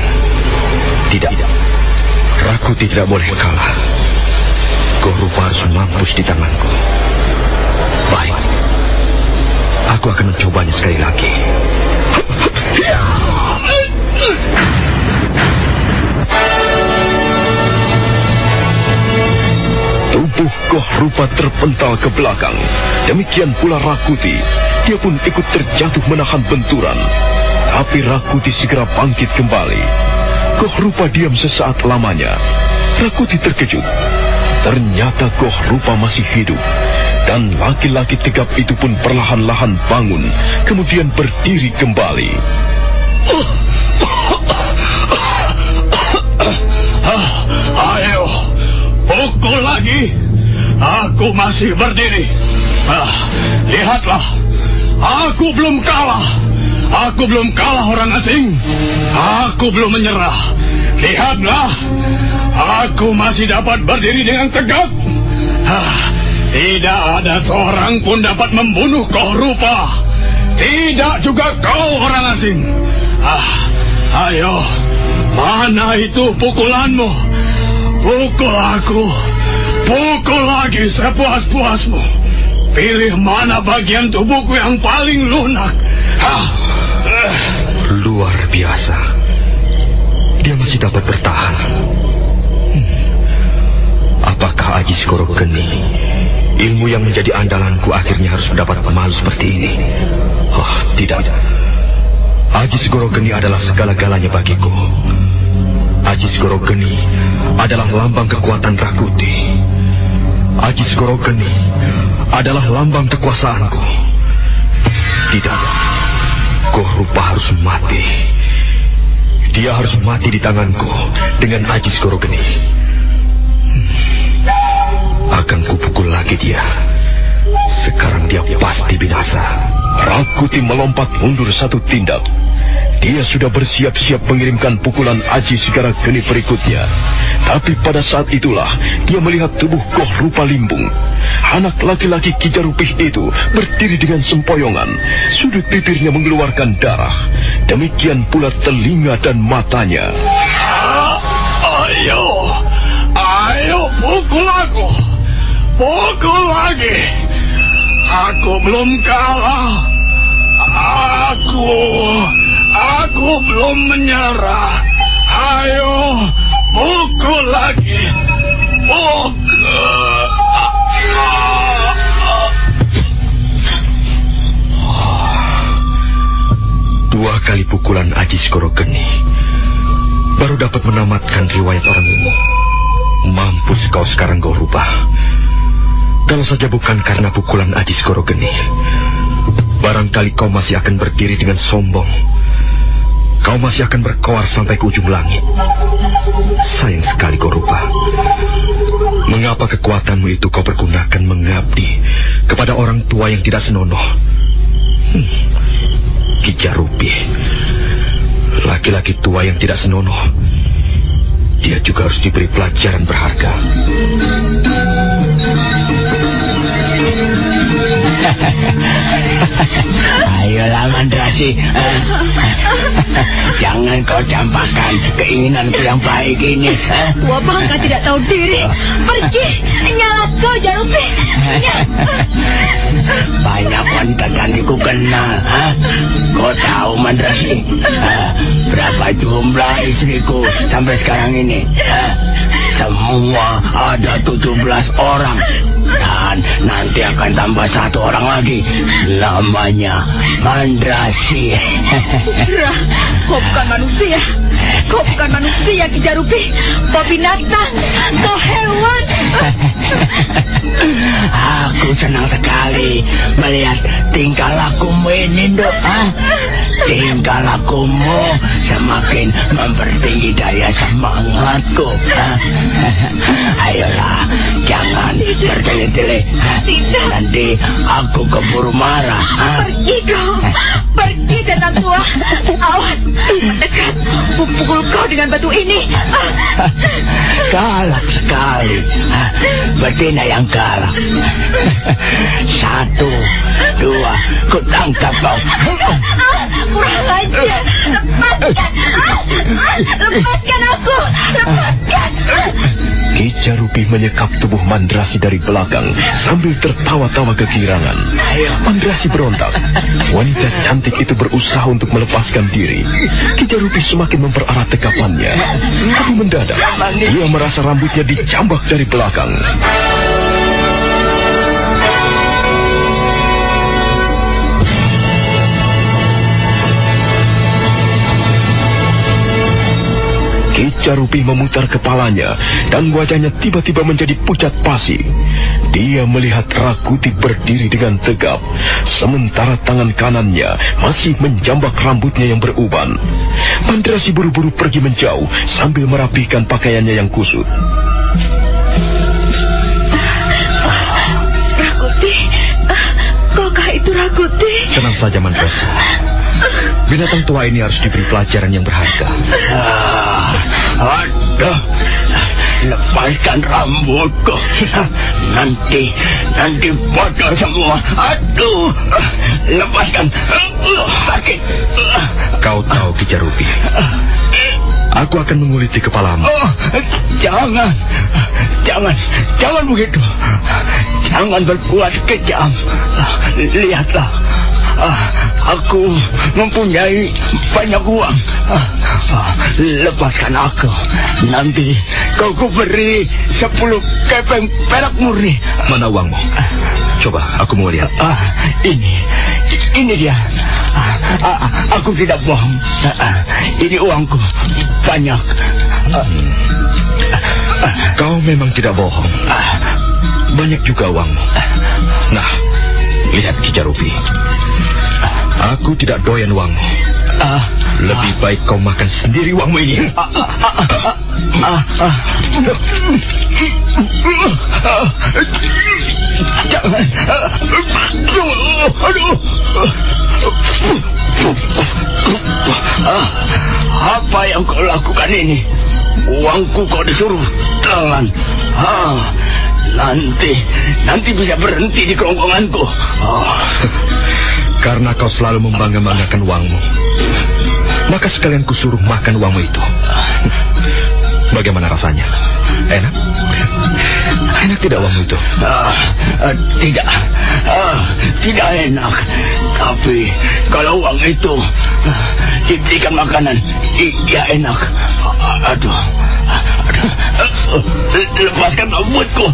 Tidak. Rakuti tidak boleh kalah. Kau rupa harus mampus di tanganku. Baik. Aku akan mencobanya sekali lagi. Tubuh Koh Rupa terpental ke belakang. Demikian pula Rakuti. Dia pun ikut terjatuh menahan benturan. Tapi Rakuti segera bangkit kembali. Koh Rupa diam sesaat lamanya. Rakuti terkejut. Ternyata Koh Rupa masih hidup. Dan laki-laki tegap itu pun perlahan-lahan bangun. Kemudian berdiri kembali. Ayo, pukul lagi. Aku masih berdiri. Ah, lihatlah, aku belum kalah. Aku belum kalah orang asing. Aku belum menyerah. Lihatlah, aku masih dapat berdiri dengan tegak. Ah, tidak ada seorang pun dapat membunuh kau rupa. Tidak juga kau orang asing. Ah, ayo, mana itu pukulanmu? Pukul aku, pukul lagi sepuas-puasmu. Pilih mana bagian tubuhku yang paling lunak. Ah. Luar biasa. Dia masih dapat bertahan. Hmm. Apakah Aji Skoro Geni, ilmu yang menjadi andalanku akhirnya harus mendapat pemalu seperti ini? Oh, tidak. Aji Skoro Geni adalah segala-galanya bagiku. Aji Skoro Geni adalah lambang kekuatan Rakuti. Aji Skoro Geni adalah lambang kekuasaanku. Tidak. Goh Rupa harus mati. Dia harus mati di tanganku dengan Ajis Gorogeni. Hmm. Akan kupukul lagi dia. Sekarang dia pasti binasa. Rakuti melompat mundur satu tindak. Dia sudah bersiap-siap mengirimkan pukulan Aji Segara Geni berikutnya. Tapi pada saat itulah dia melihat tubuh Goh Rupa Limbung. Anak laki-laki Kijarupih itu berdiri dengan sempoyongan. Sudut bibirnya mengeluarkan darah. Demikian pula telinga dan matanya. Ayo, ayo pukul aku. Pukul lagi. Aku belum kalah. Aku, aku belum menyerah. Ayo, pukul lagi. Pukul. Dua kali pukulan Aji Geni baru dapat menamatkan riwayat orang ini. Mampus kau sekarang kau rubah. Kalau saja bukan karena pukulan Aji Geni, barangkali kau masih akan berdiri dengan sombong. Kau masih akan berkoar sampai ke ujung langit. Sayang sekali kau rubah. Mengapa kekuatanmu itu kau pergunakan mengabdi kepada orang tua yang tidak senonoh? Hmm. Kijarupi. Laki-laki tua yang tidak senonoh. Dia juga harus diberi pelajaran berharga. Ayolah Mandrasi Jangan kau campakkan keinginanku yang baik ini Tua bangka tidak tahu diri Pergi Nyala kau Jarupi Banyak wanita cantikku kenal ha? Kau tahu Mandrasi ha? Berapa jumlah istriku Sampai sekarang ini ha? Semua ada 17 orang Dan nanti akan tambah satu orang lagi. Namanya Mandrasi. Rah, kau bukan manusia. Kau bukan manusia Kijarupi Kau binatang. Kau hewan. Aku senang sekali Melihat tingkah lakumu ini dok. Ha? Tingkah lakumu Semakin mempertinggi daya semangatku? Ayolah Jangan bertele-tele Nanti aku keburu marah? Pergi kau setan tua. Awas Dekat. Pukul kau dengan batu ini. Galak sekali. Betina yang galak. Satu Dua Ku tangkap kau. Kurang ajar. Lepaskan. Lepaskan aku. Lepaskan. Kijarupi menyekap tubuh Mandrasi dari belakang sambil tertawa-tawa kegirangan. Mandrasi berontak. Wanita cantik itu berusaha untuk melepaskan diri. Kijarupi semakin mempererat tekapannya. Tapi mendadak, dia merasa rambutnya dicambak dari belakang. Kijarupi memutar kepalanya dan wajahnya tiba-tiba menjadi pucat pasi. Dia melihat Rakuti berdiri dengan tegap, sementara tangan kanannya masih menjambak rambutnya yang beruban. Mandrasi buru-buru pergi menjauh sambil merapikan pakaiannya yang kusut. Rakuti Kokah itu Rakuti Tenang saja Mandrasi. Binatang tua ini harus diberi pelajaran yang berharga. Ah, Aduh lepaskan rambutku. Nanti, nanti bocor semua. Aduh, lepaskan. Sakit. Kau tahu Kijarupi. Aku akan menguliti kepalamu. Oh, jangan. Jangan, jangan begitu. Jangan berbuat kejam. Lihatlah. Ah, aku mempunyai banyak uang. Ah, ah, lepaskan aku. Nanti kau ku beri sepuluh kepeng perak murni. Mana uangmu? Coba, aku mau lihat. Ah, ini, ini dia. Aku tidak bohong. Ini uangku banyak. Kau memang tidak bohong. Banyak juga uangmu. Nah, lihat Kijarupi. Aku tidak doyan uangmu. Lebih baik kau makan sendiri uangmu ini. Apa yang kau lakukan ini? Uangku kau disuruh telan. Ah, nanti, nanti bisa berhenti di kerongkonganku. Ah. Karena kau selalu membangga-banggakan uangmu. Maka sekalian kusuruh makan uangmu itu. Bagaimana rasanya? Enak? Enak tidak uangmu itu? Ah, ah, tidak, ah, tidak enak. Tapi kalau uang itu ah, diberikan makanan, iya enak. Aduh, aduh, lepaskan rambutku.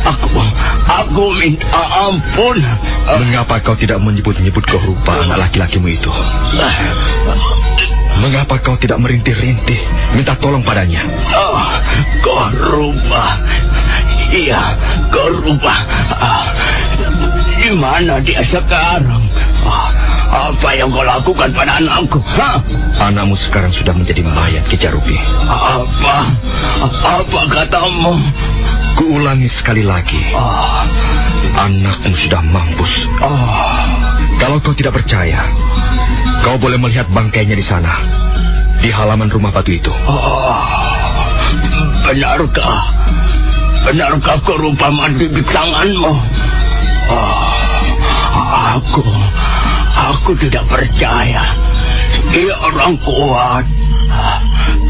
Aku, aku minta ampun. Mengapa kau tidak menyebut-nyebut kerupa anak laki-lakimu itu? Mengapa kau tidak merintih-rintih minta tolong padanya? Oh, kau rubah. Iya, kau. Ah, di mana dia sekarang? Apa yang kau lakukan pada anakku? Hah? Anakmu sekarang sudah menjadi mayat Kijarupi. Apa? Apa katamu? Kuulangi sekali lagi. Ah, Anakmu sudah mampus. ah, Kalau kau tidak percaya, kau boleh melihat bangkainya di sana. Di halaman rumah batu itu. ah. Benarkah? Benarkah mandi di tanganmu? Ah, aku, aku tidak percaya. Dia orang kuat.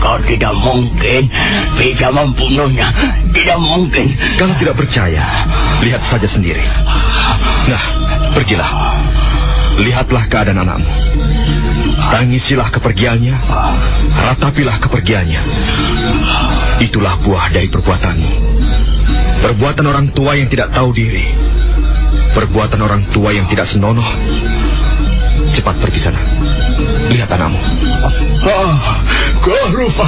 Kau tidak mungkin bisa membunuhnya. Tidak mungkin. Kalau tidak percaya, lihat saja sendiri. Nah, pergilah. Lihatlah keadaan anakmu. Tangisilah kepergiannya, ratapilah kepergiannya. Itulah buah dari perbuatanmu. Perbuatan orang tua yang tidak tahu diri. Perbuatan orang tua yang tidak senonoh. Cepat pergi sana. Lihat anakmu. Oh, kau rupa.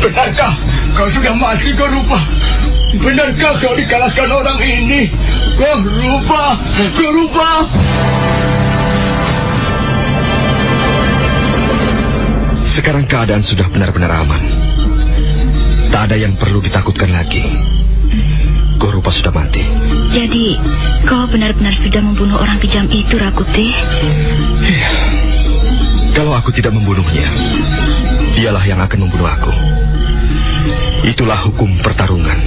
Benarkah kau sudah mati kau rupa? Benarkah kau dikalahkan orang ini? Kau rupa, kau rupa. Sekarang keadaan sudah benar-benar aman. Tak ada yang perlu ditakutkan lagi. Gorupa sudah mati. Jadi, kau benar-benar sudah membunuh orang kejam itu, Rakuti? Kalau aku tidak membunuhnya, dialah yang akan membunuh aku. Itulah hukum pertarungan.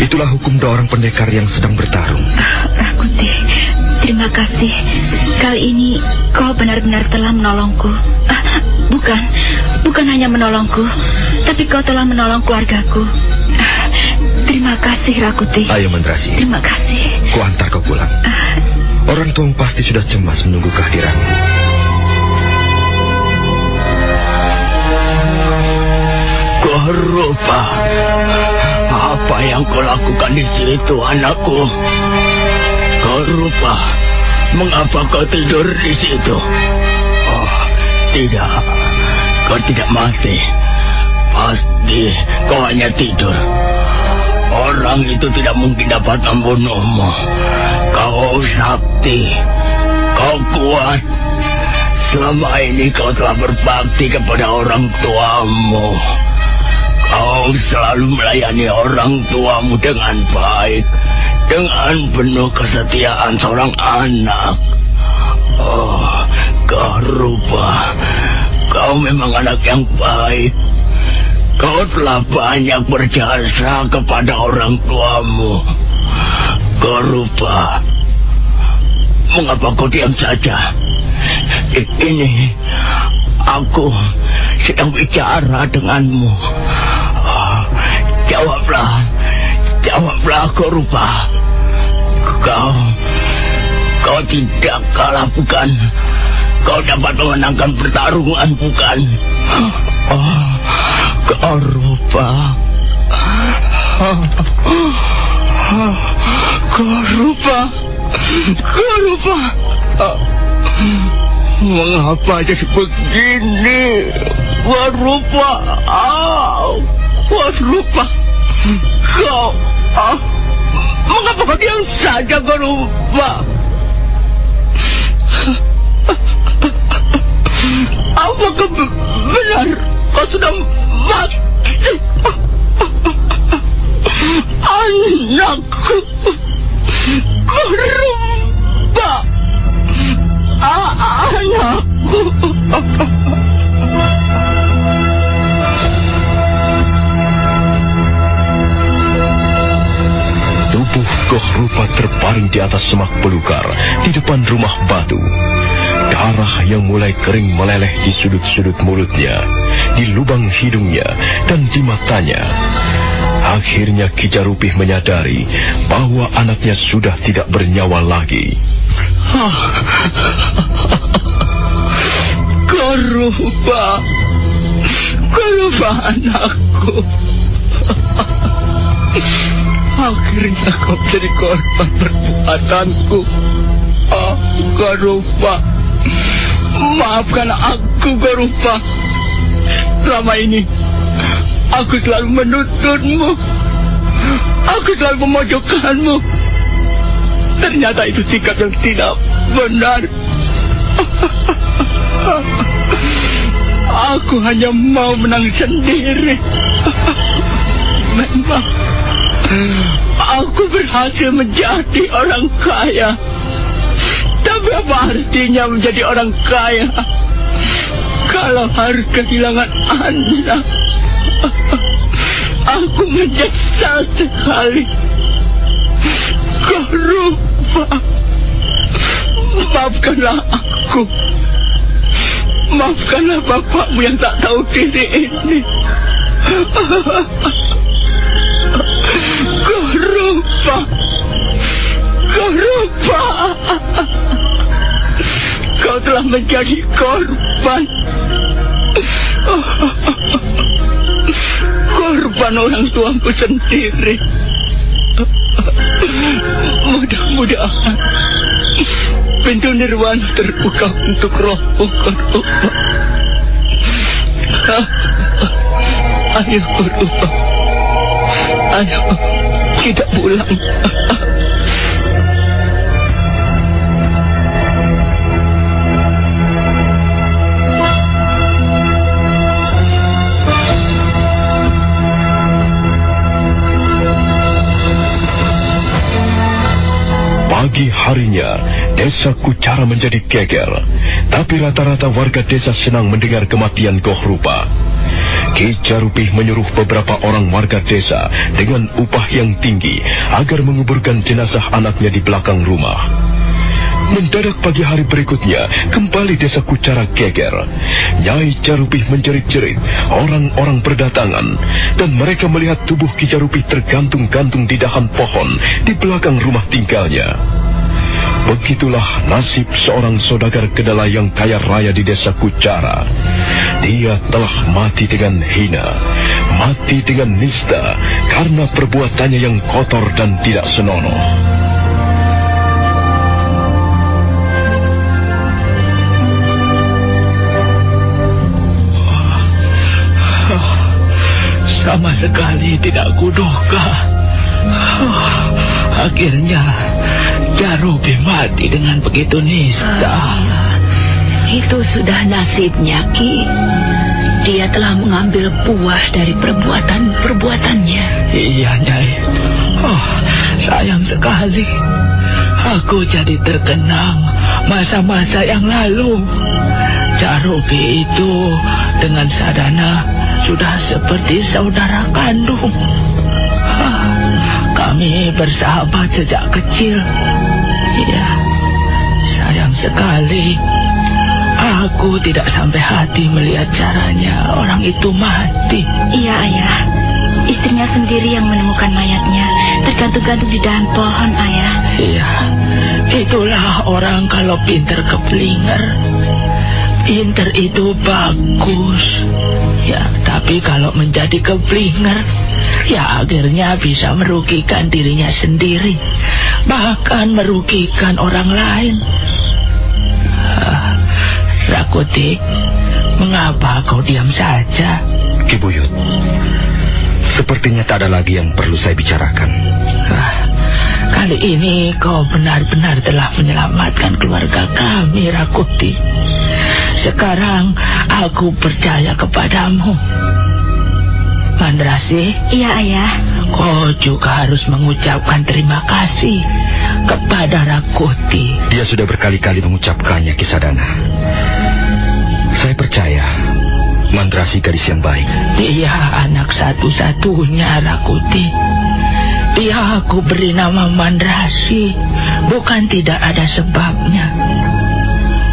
Itulah hukum dua orang pendekar yang sedang bertarung. Rakuti, terima kasih. Kali ini kau benar-benar telah menolongku. Ah, bukan, bukan hanya menolongku, tapi kau telah menolong keluargaku. Ah, terima kasih, Rakuti. Ayo Mendrasi, Terima kasih. ku antar kau pulang. Orang tuamu pasti sudah cemas menunggu kehadiranmu. Rupa. Apa yang kau lakukan di situ, anakku? Rupa. Mengapa kau tidur di situ? Oh, tidak. Kau tidak mati. Pasti kau hanya tidur. Orang itu tidak mungkin dapat membunuhmu. Kau sakti. Kau kuat. Selama ini kau telah berbakti kepada orang tuamu. Kau selalu melayani orang tuamu dengan baik. Dengan penuh kesetiaan seorang anak. Oh, kau rupa. Kau memang anak yang baik. kau telah banyak berjasa kepada orang tuamu. Gorupa, mengapa kau diam saja? Ini, aku sedang bicara denganmu. Jawablah, jawablah Gorupa. Kau, kau tidak kalah bukan? Kau dapat memenangkan pertarungan bukan? Oh, Gorupa. Gorupa. Gorupa. Mengapa jadi begini? Gorupa. Oh, Gorupa. Kau. Oh, mengapa kau diam saja, Gorupa? Apakah benar kau sudah mati? Anakku, Kurumba, anakku. Tubuh Goh Rupa terbaring di atas semak belukar di depan rumah batu. Darah yang mulai kering meleleh di sudut-sudut mulutnya, di lubang hidungnya, dan di matanya. Akhirnya Kijarupih menyadari bahwa anaknya sudah tidak bernyawa lagi. Garuba, Garuba anakku. Akhirnya kau jadi korban perbuatanku. Oh, Garuba. Maafkan aku, Garuba. Selama ini, aku selalu menuntutmu. Aku selalu memojokkanmu. Ternyata itu sikap yang tidak benar. Aku hanya mau menang sendiri. Memang aku berhasil menjadi orang kaya. Tapi apa artinya menjadi orang kaya kalau harus kehilangan anak? Aku menyesal sekali. Kau lupa. Maafkanlah aku. Maafkanlah bapakmu yang tak tahu diri ini. Kau lupa. Kau telah menjadi korban. Korban orang tuamu sendiri. Mudah-mudahan pintu nirwana terbuka untuk rohmu, Korupa. Ayo, Korupa. Ayo, kita pulang. Pagi harinya, desa Kucara menjadi geger. Tapi rata-rata warga desa senang mendengar kematian Goh Rupa. Ki Jarupih menyuruh beberapa orang warga desa dengan upah yang tinggi agar menguburkan jenazah anaknya di belakang rumah. Mendadak pagi hari berikutnya, kembali desa Kucara geger. Nyai Jarupih menjerit-jerit, orang-orang berdatangan, dan mereka melihat tubuh Ki Jarupih tergantung-gantung di dahan pohon di belakang rumah tinggalnya. Begitulah nasib seorang saudagar kedelai yang kaya raya di desa Kucara. Dia telah mati dengan hina, mati dengan nista karena perbuatannya yang kotor dan tidak senonoh. Sama sekali tidak kuduga. Akhirnya Jarubi mati dengan begitu nista. Ah, itu sudah nasibnya, Ki. Dia telah mengambil buah dari perbuatan-perbuatannya. Iya, Nyai. Oh, sayang sekali. Aku jadi terkenang masa-masa yang lalu. Jarubi itu dengan sadana sudah seperti saudara kandung. Kami bersahabat sejak kecil. Iya, sayang sekali. Aku tidak sampai hati melihat caranya orang itu mati. Iya, ayah. Istrinya sendiri yang menemukan mayatnya, tergantung-gantung di dahan pohon, ayah. Iya, itulah orang kalau pinter keblinger. Pinter itu bagus. Ya, tapi kalau menjadi keblinger, ya akhirnya bisa merugikan dirinya sendiri. Bahkan merugikan orang lain. Ah, Rakuti, mengapa kau diam saja? Kibuyut, sepertinya tak ada lagi yang perlu saya bicarakan. Ah, kali ini kau benar-benar telah menyelamatkan keluarga kami, Rakuti. Sekarang aku percaya kepadamu. Mandrasi, Iya, ayah. kau juga harus mengucapkan terima kasih kepada Rakuti. Dia sudah berkali-kali mengucapkannya, Kisadana. Saya percaya Mandrasi gadis yang baik. Dia anak satu-satunya Rakuti. Dia aku beri nama Mandrasi, bukan tidak ada sebabnya.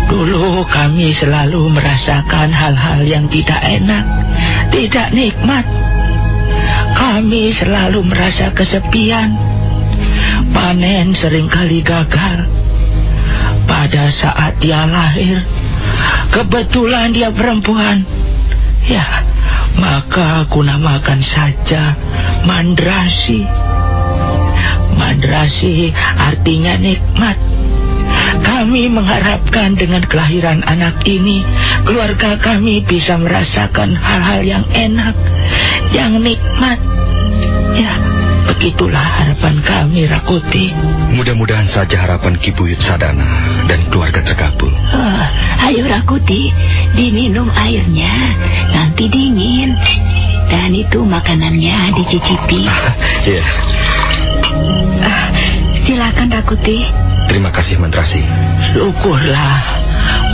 Dulu kami selalu merasakan hal-hal yang tidak enak, tidak nikmat. Kami selalu merasa kesepian. Panen sering kali gagal. Pada saat dia lahir, kebetulan dia perempuan. Ya, maka aku namakan saja Mandrasi. Mandrasi artinya nikmat. Kami mengharapkan dengan kelahiran anak ini, keluarga kami bisa merasakan hal-hal yang enak, yang nikmat. Ya, begitulah harapan kami, Rakuti. Mudah-mudahan saja harapan Kibuyut Sadana dan keluarga terkabul. Ah, ayo Rakuti, diminum airnya. Nanti dingin. Dan itu makanannya dicicipi. Iya, Ah, silakan, Rakuti. terima kasih Mandrasi. Syukurlah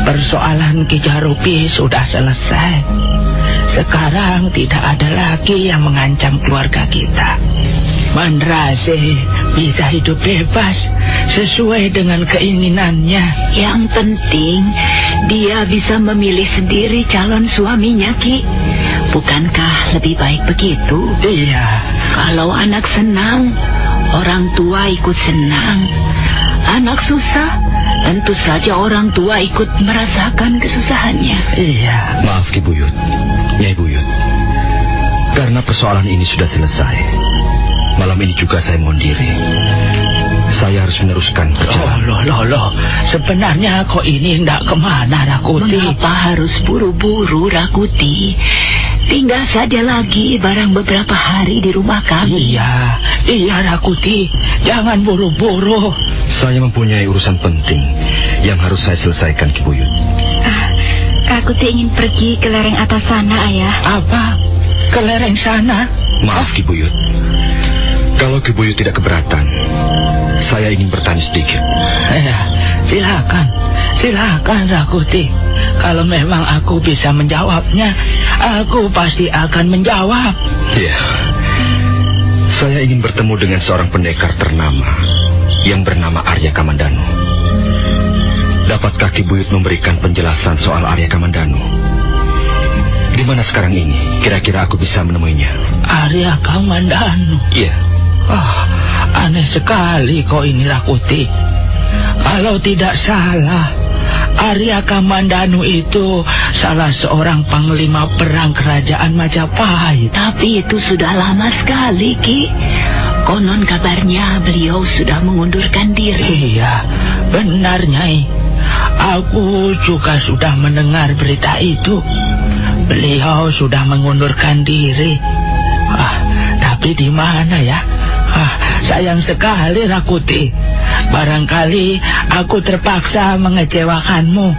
persoalan Kijarupi sudah selesai. Sekarang tidak ada lagi yang mengancam keluarga kita. Mandrase bisa hidup bebas sesuai dengan keinginannya. Yang penting dia bisa memilih sendiri calon suaminya, Ki. Bukankah lebih baik begitu? Iya. Kalau anak senang, orang tua ikut senang. Anak susah, tentu saja orang tua ikut merasakan kesusahannya. Iya. Maaf Kibuyut, Nyai Buyut. Karena persoalan ini sudah selesai. Malam ini juga saya mohon diri. Saya harus meneruskan Oh, perjalanan. loh, loh, loh. Sebenarnya kok ini ndak ke mana, Rakuti? Mengapa harus buru-buru, Rakuti? Tinggal saja lagi barang beberapa hari di rumah kami. Iya, iya Rakuti. Jangan buru-buru. Saya mempunyai urusan penting yang harus saya selesaikan Kibuyut. Ah, Rakuti ingin pergi ke lereng atas sana, ayah. Apa? Ke lereng sana? Maaf Kibuyut. Kalau Kibuyut tidak keberatan, saya ingin bertanya sedikit. Ya, silakan. Silakan Rakuti. Kalau memang aku bisa menjawabnya, aku pasti akan menjawab. Ya. Saya ingin bertemu dengan seorang pendekar ternama yang bernama Arya Kamandanu. Dapatkah Kibuyut memberikan penjelasan soal Arya Kamandanu? Di mana sekarang ini? Kira-kira aku bisa menemuinya. Arya Kamandanu. Iya. Ah, aneh sekali kok ini Rakuti. Kalau tidak salah, Arya Kamandanu itu salah seorang panglima perang kerajaan Majapahit. Tapi itu sudah lama sekali, Ki. Konon kabarnya beliau sudah mengundurkan diri. Iya, benar Nyai. Aku juga sudah mendengar berita itu. Beliau sudah mengundurkan diri. Ah, tapi di mana ya? Ah, sayang sekali Rakuti. Barangkali aku terpaksa mengecewakanmu.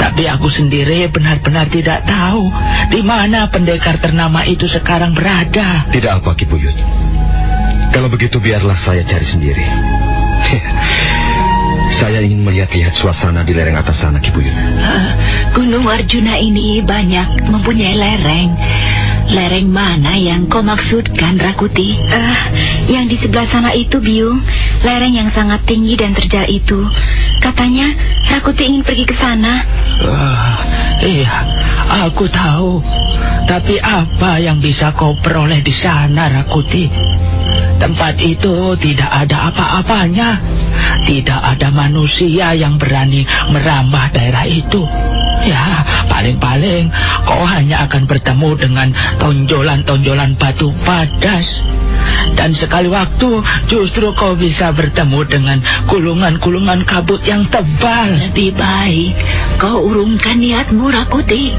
Tapi aku sendiri benar-benar tidak tahu di mana pendekar ternama itu sekarang berada. Tidak apa Kibuyut. Kalau begitu biarlah saya cari sendiri. saya ingin melihat-lihat suasana di lereng atas sana Kibuyut. Ah, Gunung Arjuna ini banyak mempunyai lereng. Lereng mana yang kau maksudkan, Rakuti? Uh, yang di sebelah sana itu, Biung. Lereng yang sangat tinggi dan terjal itu. Katanya, Rakuti ingin pergi ke sana. Uh, iya, aku tahu. Tapi apa yang bisa kau peroleh di sana, Rakuti? Tempat itu tidak ada apa-apanya. Tidak ada manusia yang berani merambah daerah itu. Ya, paling-paling kau hanya akan bertemu dengan tonjolan-tonjolan batu padas. Dan sekali waktu justru kau bisa bertemu dengan kulungan-kulungan kabut yang tebal. Lebih baik kau urungkan niatmu, Rakuti.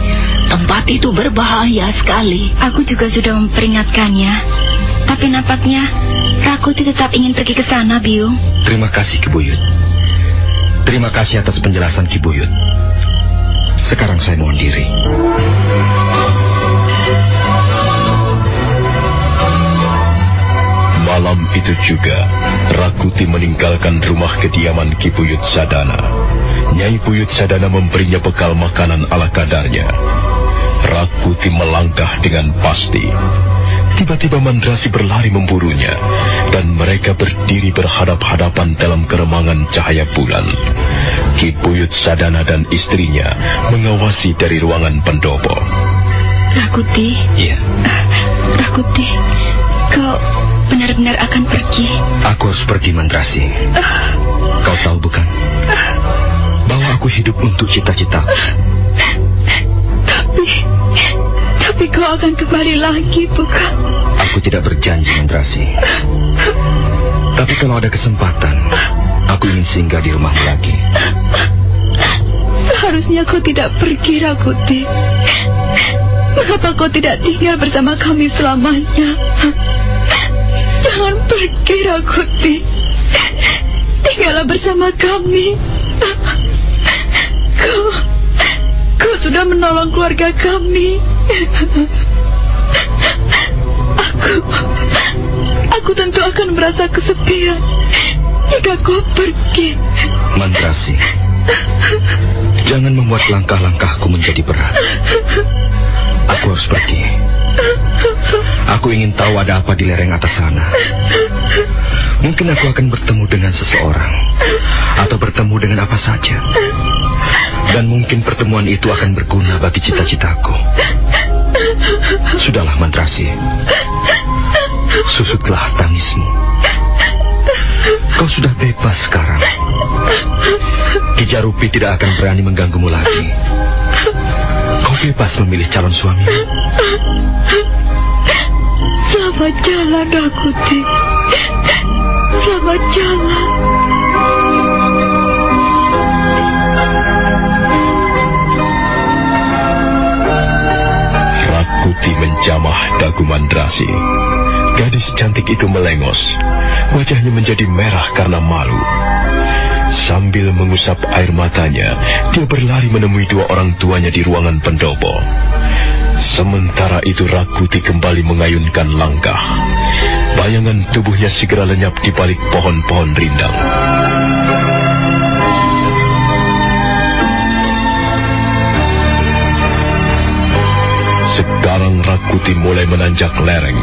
Tempat itu berbahaya sekali. Aku juga sudah memperingatkannya. Tapi nampaknya Rakuti tetap ingin pergi ke sana, Biung. Terima kasih, Kibuyut. Terima kasih atas penjelasan Kibuyut. Sekarang saya mohon diri. Malam itu juga, Rakuti meninggalkan rumah kediaman Kipuyut Sadana. Nyai Puyut Sadana memberinya bekal makanan ala kadarnya. Rakuti melangkah dengan pasti. Tiba-tiba Mandrasi berlari memburunya, dan mereka berdiri berhadap-hadapan dalam keremangan cahaya bulan. Ki Buyut Sadana dan istrinya mengawasi dari ruangan pendopo. Rakuti? Iya. Rakuti, kau benar-benar akan pergi? Aku harus pergi, Mandrasi. Kau tahu bukan? Bahwa aku hidup untuk cita-cita. Tapi kau akan kembali lagi, bukan? Aku tidak berjanji, Mandrasi. Tapi kalau ada kesempatan, aku ingin singgah di rumahmu lagi. Seharusnya kau tidak pergi, Rakuti. Mengapa kau tidak tinggal bersama kami selamanya? Jangan pergi, Rakuti. Tinggallah bersama kami. Kau, kau sudah menolong keluarga kami. Aku, aku tentu akan merasa kesepian jika kau pergi. Mandrasi, jangan membuat langkah-langkahku menjadi berat. Aku harus pergi. Aku ingin tahu ada apa di lereng atas sana. Mungkin aku akan bertemu dengan seseorang atau bertemu dengan apa saja. Dan mungkin pertemuan itu akan berguna bagi cita-citaku. Sudahlah, Mantrasi. Susutlah tangismu. Kau sudah bebas sekarang. Kijarupi tidak akan berani mengganggumu lagi. Kau bebas memilih calon suami. Selamat jalan, Rakuti. Selamat jalan. Menjamah dagu Mandrasi. Gadis cantik itu melengos. Wajahnya menjadi merah karena malu. Sambil mengusap air matanya, dia berlari menemui dua orang tuanya di ruangan pendopo. Sementara itu Rakuti kembali mengayunkan langkah. Bayangan tubuhnya segera lenyap di balik pohon-pohon rindang. Sekarang Rakuti mulai menanjak lereng.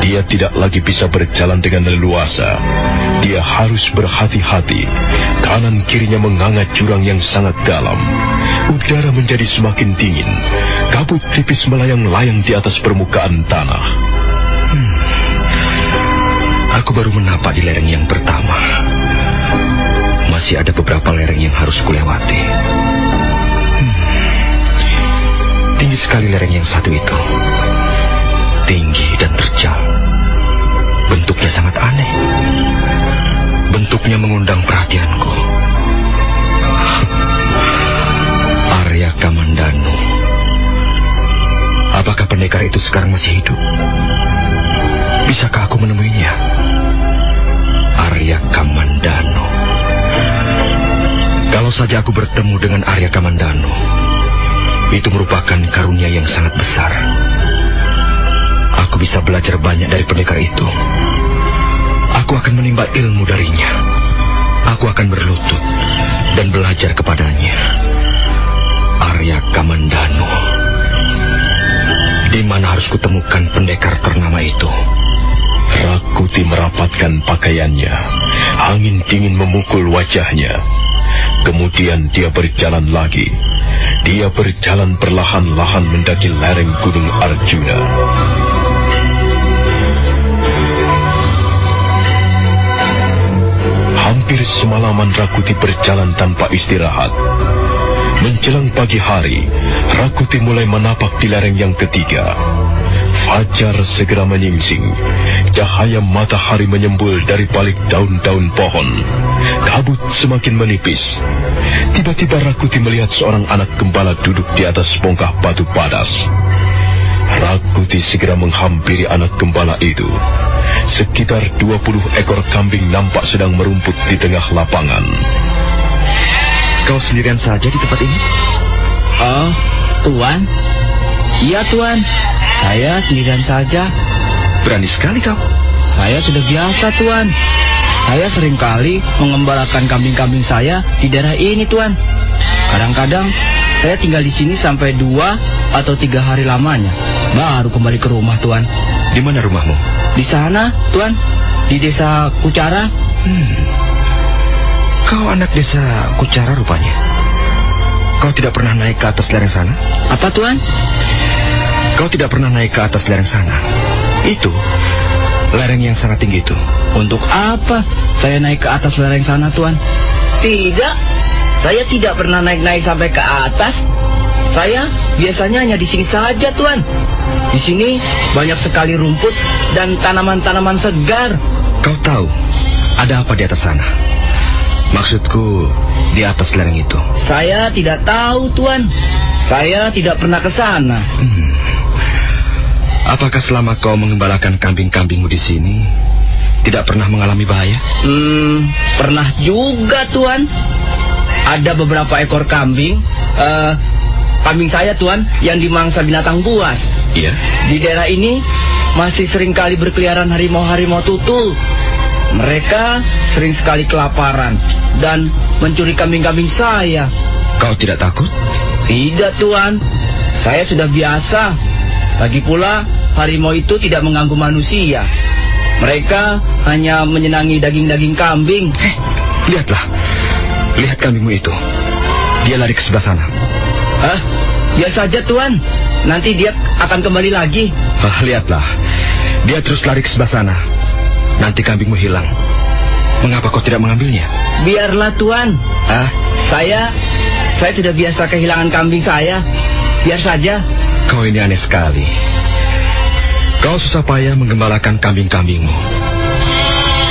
Dia tidak lagi bisa berjalan dengan leluasa. Dia harus berhati-hati. Kanan kirinya menganga jurang yang sangat dalam. Udara menjadi semakin dingin. Kabut tipis melayang-layang di atas permukaan tanah. Hmm. Aku baru menapak di lereng yang pertama. Masih ada beberapa lereng yang harus kulewati. Tinggi sekali lereng yang satu itu. Tinggi dan terjal. Bentuknya sangat aneh. Bentuknya mengundang perhatianku. Arya Kamandanu. Apakah pendekar itu sekarang masih hidup? Bisakah aku menemuinya? Arya Kamandanu. Kalau saja aku bertemu dengan Arya Kamandanu, itu merupakan karunia yang sangat besar. Aku bisa belajar banyak dari pendekar itu. Aku akan menimba ilmu darinya. Aku akan berlutut dan belajar kepadanya. Arya Kamandanu. Di mana harus kutemukan pendekar ternama itu. Rakuti merapatkan pakaiannya. Angin dingin memukul wajahnya. Kemudian dia berjalan lagi. Dia berjalan perlahan-lahan mendaki lereng Gunung Arjuna. Hampir semalaman Rakuti berjalan tanpa istirahat. Menjelang pagi hari, Rakuti mulai menapak di lereng yang ketiga. Fajar segera menyingsing. Cahaya matahari menyembul dari balik daun-daun pohon. Kabut semakin menipis. Tiba-tiba Rakuti melihat seorang anak gembala duduk di atas bongkah batu padas. Rakuti segera menghampiri anak gembala itu. Sekitar 20 ekor kambing nampak sedang merumput di tengah lapangan. Kau sendirian saja di tempat ini? Oh, Tuan. Iya, Tuan. Saya sendirian saja. Berani sekali kau. Saya sudah biasa, Tuan. Saya sering kali mengembalakan kambing-kambing saya di daerah ini, Tuan. Kadang-kadang saya tinggal di sini sampai dua atau tiga hari lamanya. Baru kembali ke rumah, Tuan. Di mana rumahmu? Di sana, Tuan. Di desa Kucara. Hmm. Kau anak desa Kucara rupanya. Kau tidak pernah naik ke atas lereng sana? Apa, Tuan? Kau tidak pernah naik ke atas lereng sana. Itu lereng yang sangat tinggi itu. Untuk apa saya naik ke atas lereng sana, Tuan? Tidak. Saya tidak pernah naik-naik sampai ke atas. Saya biasanya hanya di sini saja, Tuan. Di sini banyak sekali rumput dan tanaman-tanaman segar. Kau tahu ada apa di atas sana? Maksudku di atas lereng itu. Saya tidak tahu, Tuan. Saya tidak pernah ke sana. Hmm. Apakah selama kau mengembalakan kambing-kambingmu di sini tidak pernah mengalami bahaya? Hmm, pernah juga, Tuan. Ada beberapa ekor kambing, uh, kambing saya, Tuan, yang dimangsa binatang buas. Iya. Di daerah ini masih sering kali berkeliaran harimau-harimau tutul. Mereka sering sekali kelaparan dan mencuri kambing-kambing saya. Kau tidak takut? Tidak, Tuan. Saya sudah biasa. Lagi pula, harimau itu tidak mengganggu manusia. Mereka hanya menyenangi daging-daging kambing. Eh, lihatlah. Lihat kambingmu itu. Dia lari ke sebelah sana. Hah? Biar saja, Tuan. Nanti dia akan kembali lagi. Ah, lihatlah. Dia terus lari ke sebelah sana. Nanti kambingmu hilang. Mengapa kau tidak mengambilnya? Biarlah, Tuan. Ah, saya saya sudah biasa kehilangan kambing saya. Biar saja. Kau ini aneh sekali. Kau susah payah menggembalakan kambing-kambingmu.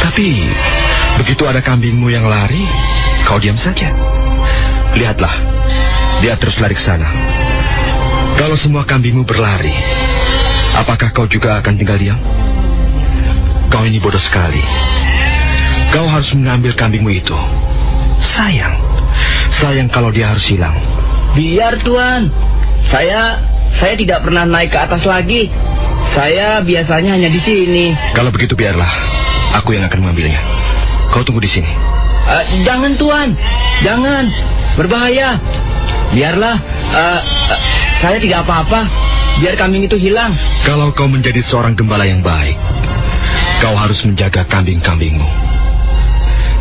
Tapi, begitu ada kambingmu yang lari, kau diam saja. Lihatlah, dia terus lari ke sana. Kalau semua kambingmu berlari, apakah kau juga akan tinggal diam? Kau ini bodoh sekali. Kau harus mengambil kambingmu itu. Sayang. Sayang kalau dia harus hilang. Biar, Tuan. Saya saya tidak pernah naik ke atas lagi. Saya biasanya hanya di sini. Kalau begitu biarlah. Aku yang akan mengambilnya. Kau tunggu di sini. Uh, jangan, Tuan. Jangan. Berbahaya. Biarlah. Uh, uh, saya tidak apa-apa. Biar kambing itu hilang. Kalau kau menjadi seorang gembala yang baik, kau harus menjaga kambing-kambingmu.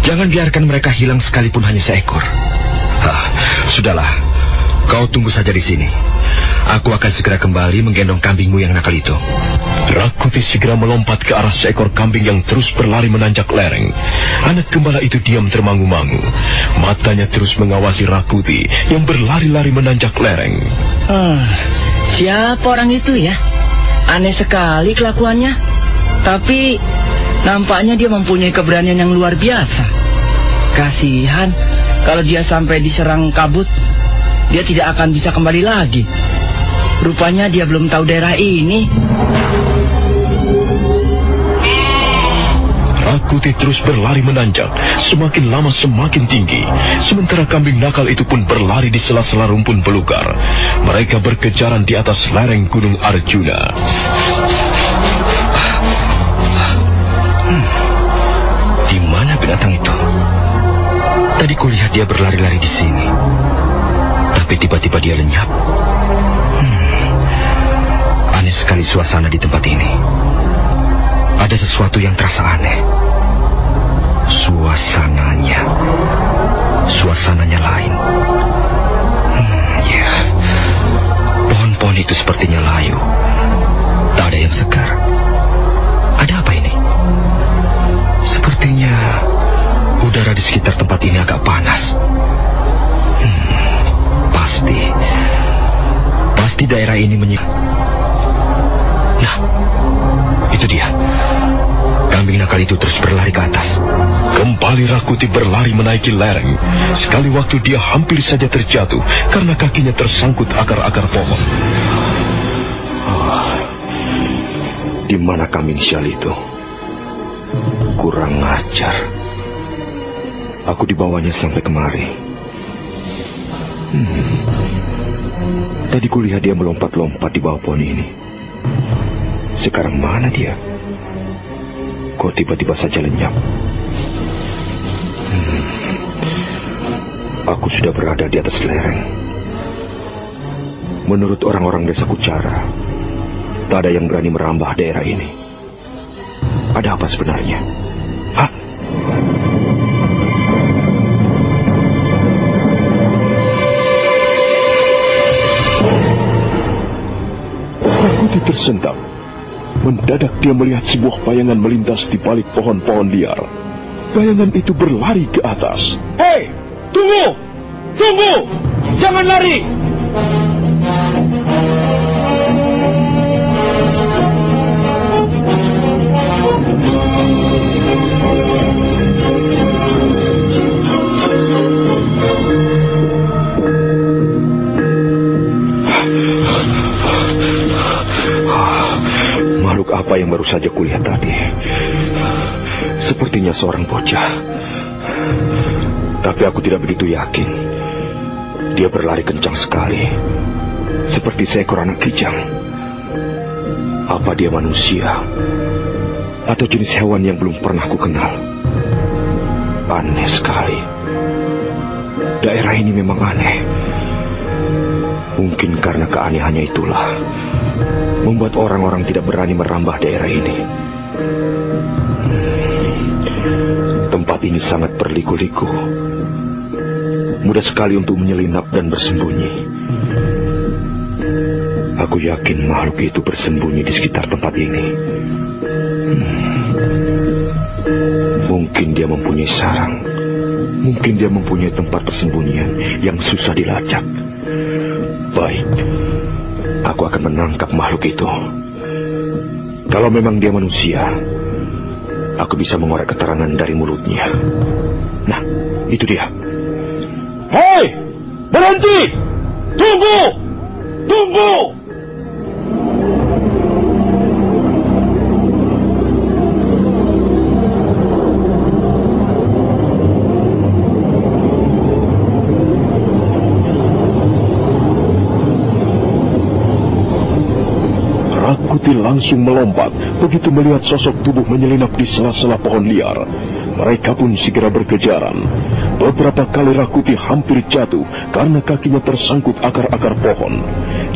Jangan biarkan mereka hilang sekalipun hanya seekor. Hah, sudahlah. Kau tunggu saja di sini. Aku akan segera kembali menggendong kambingmu yang nakal itu. Rakuti segera melompat ke arah seekor kambing yang terus berlari menanjak lereng. Anak gembala itu diam termangu-mangu. Matanya terus mengawasi Rakuti yang berlari-lari menanjak lereng. Hmm, siapa orang itu ya? Aneh sekali kelakuannya. Tapi nampaknya dia mempunyai keberanian yang luar biasa. Kasihan kalau dia sampai diserang kabut, dia tidak akan bisa kembali lagi. Rupanya dia belum tahu daerah ini. Rakuti terus berlari menanjak, semakin lama semakin tinggi. Sementara kambing nakal itu pun berlari di sela-sela rumpun belukar. Mereka berkejaran di atas lereng Gunung Arjuna. Hmm. Di mana binatang itu? Tadi kulihat dia berlari-lari di sini. Tapi tiba-tiba dia lenyap. Aneh sekali suasana di tempat ini. Ada sesuatu yang terasa aneh. Suasananya. Suasananya lain. Hmm, ya. Pohon-pohon itu sepertinya layu. Tak ada yang segar. Ada apa ini? Sepertinya udara di sekitar tempat ini agak panas. Hmm, pasti. Pasti daerah ini menyik. Nah, itu dia. Kambing nakal itu terus berlari ke atas. Kembali Rakuti berlari menaiki lereng. Sekali waktu dia hampir saja terjatuh karena kakinya tersangkut akar-akar pohon. Di mana kambing sial itu? Kurang ajar. Aku dibawanya sampai kemari. Hmm. Tadi kulihat dia melompat-lompat di bawah pohon ini. Sekarang mana dia? Kok tiba-tiba saja lenyap? Hmm. Aku sudah berada di atas lereng. Menurut orang-orang desa Kucara, tak ada yang berani merambah daerah ini. Ada apa sebenarnya? Hah? Rakuti tersentak. Mendadak dia melihat sebuah bayangan melintas di balik pohon-pohon liar. Bayangan itu berlari ke atas. Hei, tunggu! Tunggu! Jangan lari! Makhluk apa yang baru saja kulihat tadi? Sepertinya seorang bocah. Tapi aku tidak begitu yakin. Dia berlari kencang sekali. Seperti seekor anak kijang. Apa dia manusia? Atau jenis hewan yang belum pernah ku kenal? Aneh sekali. Daerah ini memang aneh. Mungkin karena keanehannya itulah membuat orang-orang tidak berani merambah daerah ini. Tempat ini sangat berliku-liku. Mudah sekali untuk menyelinap dan bersembunyi. Aku yakin makhluk itu bersembunyi di sekitar tempat ini. Mungkin dia mempunyai sarang. Mungkin dia mempunyai tempat persembunyian yang susah dilacak. Baik, aku akan menangkap makhluk itu. Kalau memang dia manusia, aku bisa mengorek keterangan dari mulutnya. Nah, itu dia. Hei! Berhenti! Tunggu! Tunggu! Rakuti langsung melompat begitu melihat sosok tubuh menyelinap di sela-sela pohon liar. Mereka pun segera berkejaran. Beberapa kali Rakuti hampir jatuh karena kakinya tersangkut akar-akar pohon.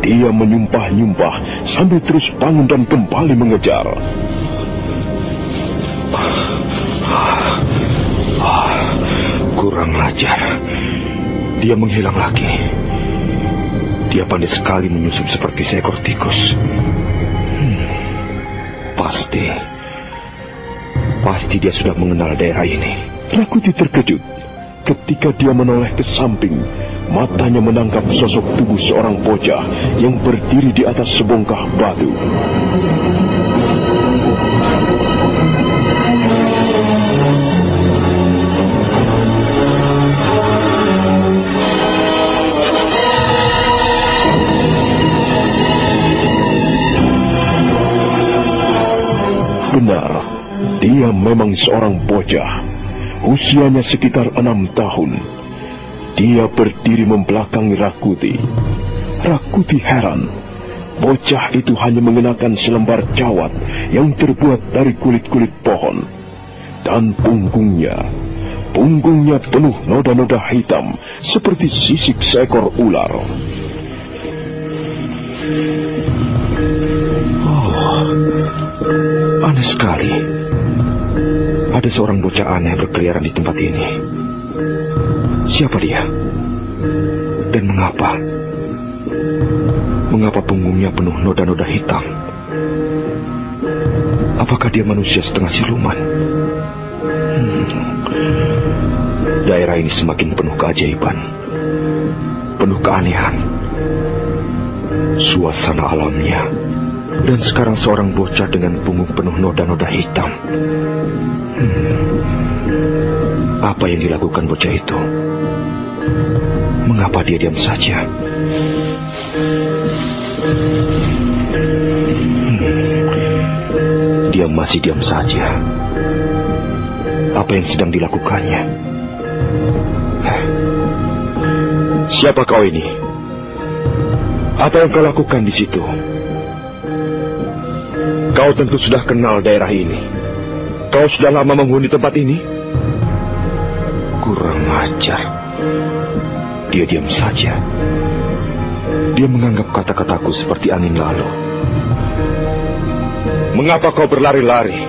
Dia menyumpah-nyumpah sambil terus bangun dan kembali mengejar. Kurang ajar. Dia menghilang lagi. Dia pandai sekali menyusup seperti seekor tikus. Pasti. Pasti dia sudah mengenal daerah ini. Rakuti terkejut ketika dia menoleh ke samping. Matanya menangkap sosok tubuh seorang bocah yang berdiri di atas sebongkah batu. Benar, dia memang seorang bocah. Usianya sekitar enam tahun. Dia berdiri membelakangi Rakuti. Rakuti heran. Bocah itu hanya mengenakan selembar jawat yang terbuat dari kulit-kulit pohon. Dan punggungnya, punggungnya penuh noda-noda hitam seperti sisik seekor ular. Aneh sekali. Ada seorang bocah aneh berkeliaran di tempat ini. Siapa dia? Dan mengapa? Mengapa punggungnya penuh noda-noda hitam? Apakah dia manusia setengah siluman? Hmm. Daerah ini semakin penuh keajaiban, penuh keanehan. Suasana alamnya, dan sekarang seorang bocah dengan punggung penuh noda-noda hitam. Hmm. Apa yang dilakukan bocah itu? Mengapa dia diam saja? Hmm. Dia masih diam saja. Apa yang sedang dilakukannya? Siapa kau ini? Apa yang kau lakukan di situ? Kau tentu sudah kenal daerah ini. Kau sudah lama menghuni tempat ini? Kurang ajar. Dia diam saja. Dia menganggap kata-kataku seperti angin lalu. Mengapa kau berlari-lari?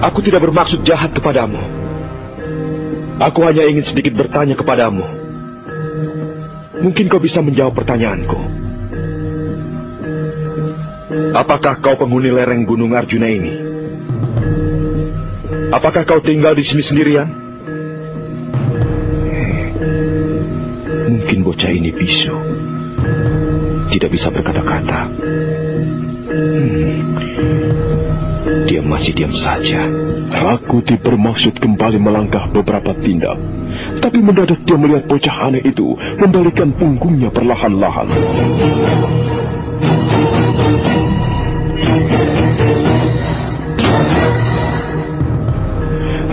Aku tidak bermaksud jahat kepadamu. Aku hanya ingin sedikit bertanya kepadamu. Mungkin kau bisa menjawab pertanyaanku. Apakah kau penghuni lereng Gunung Arjuna ini? Apakah kau tinggal di sini sendirian? Mungkin bocah ini bisu. Tidak bisa berkata-kata. Hmm. Dia masih diam saja. Rakuti bermaksud kembali melangkah beberapa tindak. Tapi mendadak dia melihat bocah aneh itu membalikan punggungnya perlahan-lahan.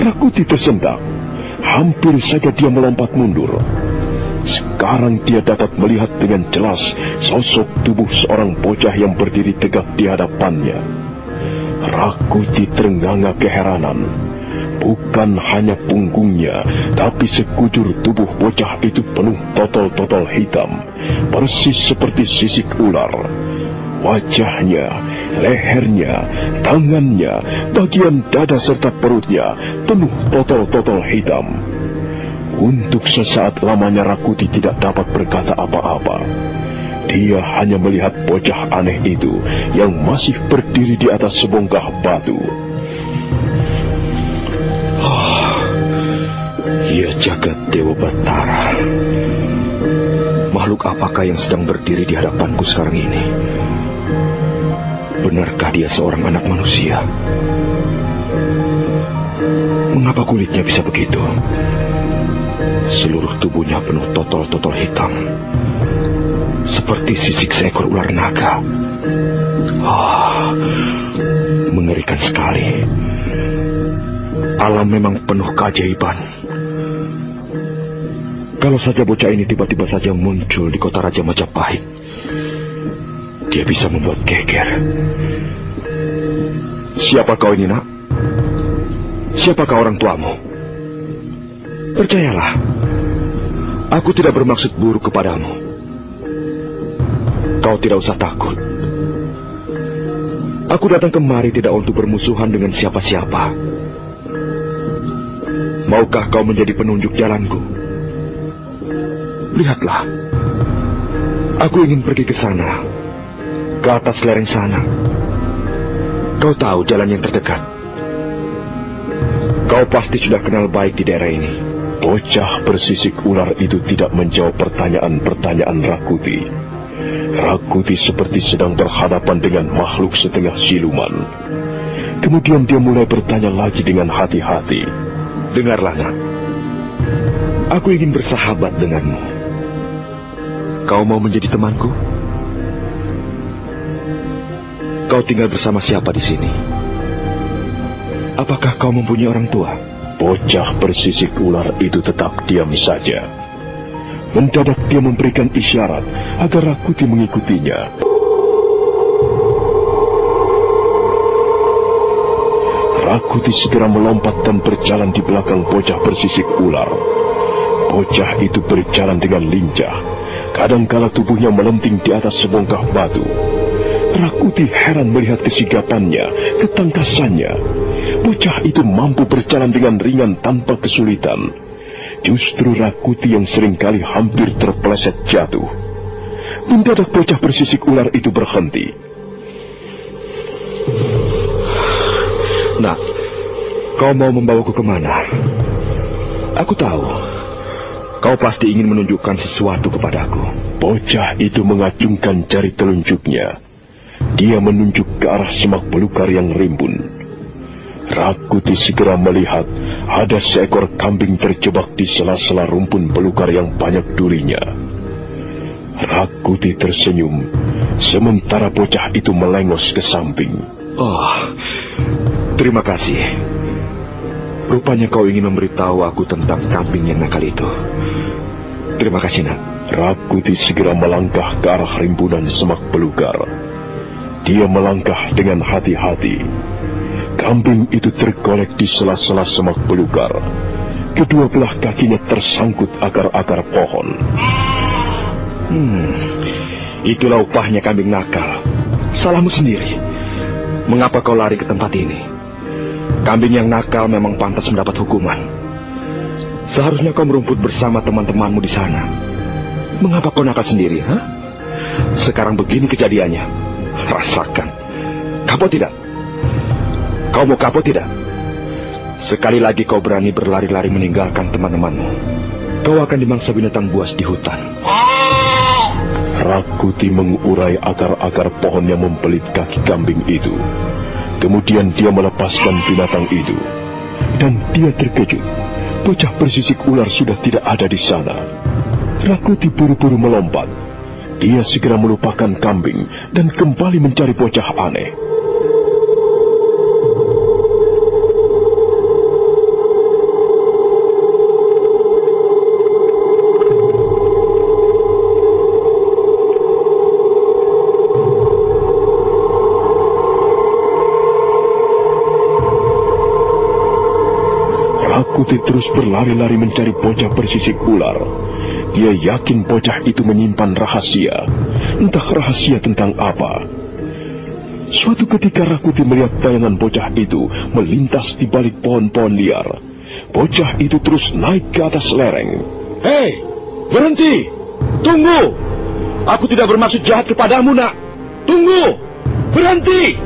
Rakuti tersentak. Hampir saja dia melompat mundur. Sekarang dia dapat melihat dengan jelas sosok tubuh seorang bocah yang berdiri tegak di hadapannya. Rakuti terenganga keheranan. Bukan hanya punggungnya, tapi sekujur tubuh bocah itu penuh totol-totol hitam, persis seperti sisik ular. Wajahnya, lehernya, tangannya, bagian dada serta perutnya penuh totol-totol hitam. Untuk sesaat lamanya Rakuti tidak dapat berkata apa-apa. Dia hanya melihat bocah aneh itu yang masih berdiri di atas sebongkah batu. Oh, ya jagat Dewa Batara. Makhluk apakah yang sedang berdiri di hadapanku sekarang ini? Benarkah dia seorang anak manusia? Mengapa kulitnya bisa begitu? Seluruh tubuhnya penuh totol-totol hitam. Seperti sisik seekor ular naga. Ah, mengerikan sekali. Alam memang penuh keajaiban. Kalau saja bocah ini tiba-tiba saja muncul di kota Raja Majapahit, dia bisa membuat geger. Siapa kau ini, nak? Siapakah orang tuamu? Percayalah, aku tidak bermaksud buruk kepadamu. Kau tidak usah takut. Aku datang kemari tidak untuk bermusuhan dengan siapa-siapa. Maukah kau menjadi penunjuk jalanku? Lihatlah, aku ingin pergi ke sana, ke atas lereng sana. Kau tahu jalan yang terdekat. Kau pasti sudah kenal baik di daerah ini. Bocah bersisik ular itu tidak menjawab pertanyaan-pertanyaan Rakuti. Rakuti seperti sedang berhadapan dengan makhluk setengah siluman. Kemudian dia mulai bertanya lagi dengan hati-hati. Dengarlah, nak. Aku ingin bersahabat denganmu. Kau mau menjadi temanku? Kau tinggal bersama siapa di sini? Apakah kau mempunyai orang tua? Bocah bersisik ular itu tetap diam saja. Mendadak dia memberikan isyarat agar Rakuti mengikutinya. Rakuti segera melompat dan berjalan di belakang bocah bersisik ular. Bocah itu berjalan dengan lincah. Kadangkala tubuhnya melenting di atas sebongkah batu. Rakuti heran melihat kesigapannya, ketangkasannya. Bocah itu mampu berjalan dengan ringan tanpa kesulitan. Justru Rakuti yang sering kali hampir terpeleset jatuh. Mendadak bocah bersisik ular itu berhenti. Nak, kau mau membawaku ke mana? Aku tahu, kau pasti ingin menunjukkan sesuatu kepadaku. Bocah itu mengacungkan jari telunjuknya. Dia menunjuk ke arah semak belukar yang rimbun. Rakuti segera melihat ada seekor kambing terjebak di sela-sela rumpun belukar yang banyak durinya. Rakuti tersenyum, sementara bocah itu melengos ke samping. Oh, terima kasih. Rupanya kau ingin memberitahu aku tentang kambing yang nakal itu. Terima kasih, nak. Rakuti segera melangkah ke arah rimbunan semak belukar. Dia melangkah dengan hati-hati. Kambing itu tergolek di sela-sela semak belukar. Kedua belah kakinya tersangkut akar-akar pohon. Hmm, itulah upahnya kambing nakal. Salahmu sendiri. Mengapa kau lari ke tempat ini? Kambing yang nakal memang pantas mendapat hukuman. Seharusnya kau merumput bersama teman-temanmu di sana. Mengapa kau nakal sendiri, ha? Sekarang begini kejadiannya. Rasakan. Kapok tidak? Kau mau kapok tidak? Sekali lagi kau berani berlari-lari meninggalkan teman-temanmu. Kau akan dimangsa binatang buas di hutan. Rakuti mengurai akar-akar pohon yang membelit kaki kambing itu. Kemudian dia melepaskan binatang itu. Dan dia terkejut. Bocah bersisik ular sudah tidak ada di sana. Rakuti buru-buru melompat. Dia segera melupakan kambing dan kembali mencari bocah aneh. Rakuti terus berlari-lari mencari bocah bersisik ular. Dia yakin bocah itu menyimpan rahasia. Entah rahasia tentang apa. Suatu ketika Rakuti melihat bayangan bocah itu melintas di balik pohon-pohon liar. Bocah itu terus naik ke atas lereng. Hei, berhenti! Tunggu! Aku tidak bermaksud jahat kepadamu, nak. Tunggu! Berhenti!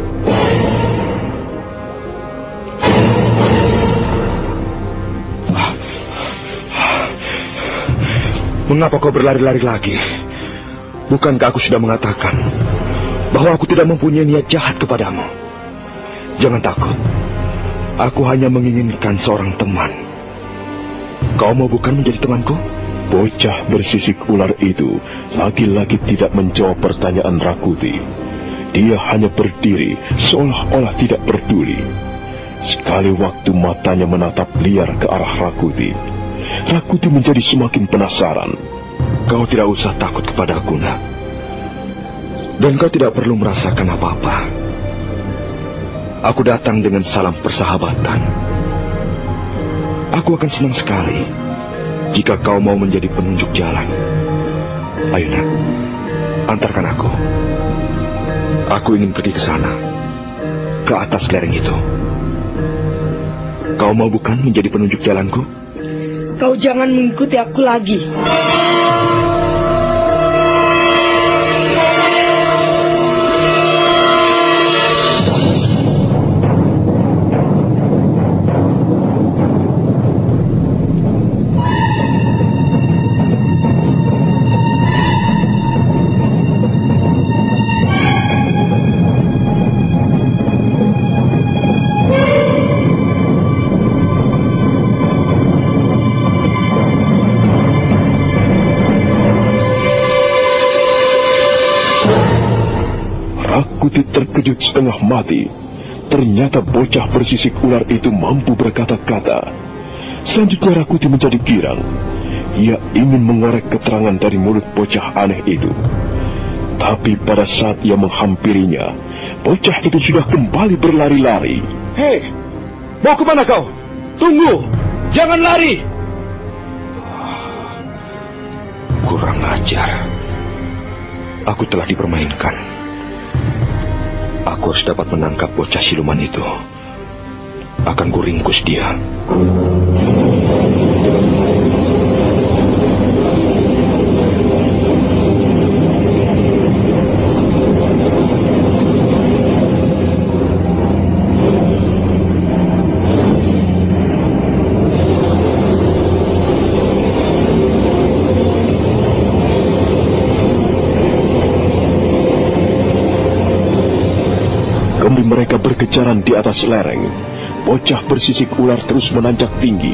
Mengapa kau berlari-lari lagi? Bukankah aku sudah mengatakan bahwa aku tidak mempunyai niat jahat kepadamu? Jangan takut. Aku hanya menginginkan seorang teman. Kau mau bukan menjadi temanku? Bocah bersisik ular itu lagi-lagi tidak menjawab pertanyaan Rakuti. Dia hanya berdiri seolah-olah tidak peduli. Sekali waktu matanya menatap liar ke arah Rakuti. Rakuti menjadi semakin penasaran. Kau tidak usah takut kepada aku, nak. Dan kau tidak perlu merasakan apa-apa. Aku datang dengan salam persahabatan. Aku akan senang sekali jika kau mau menjadi penunjuk jalan. Ayo, nak. Antarkan aku. Aku ingin pergi ke sana. Ke atas lereng itu. Kau mau bukan menjadi penunjuk jalanku? Kau jangan mengikuti aku lagi. Rakuti terkejut setengah mati. Ternyata bocah bersisik ular itu mampu berkata-kata. Selanjutnya Rakuti menjadi girang. Ia ingin mengorek keterangan dari mulut bocah aneh itu. Tapi pada saat ia menghampirinya, bocah itu sudah kembali berlari-lari. Hei, mau ke mana kau? Tunggu, jangan lari. Kurang ajar. Aku telah dipermainkan. Aku harus dapat menangkap bocah siluman itu. Akan kuringkus dia. Di atas lereng. Bocah bersisik ular terus menanjak tinggi.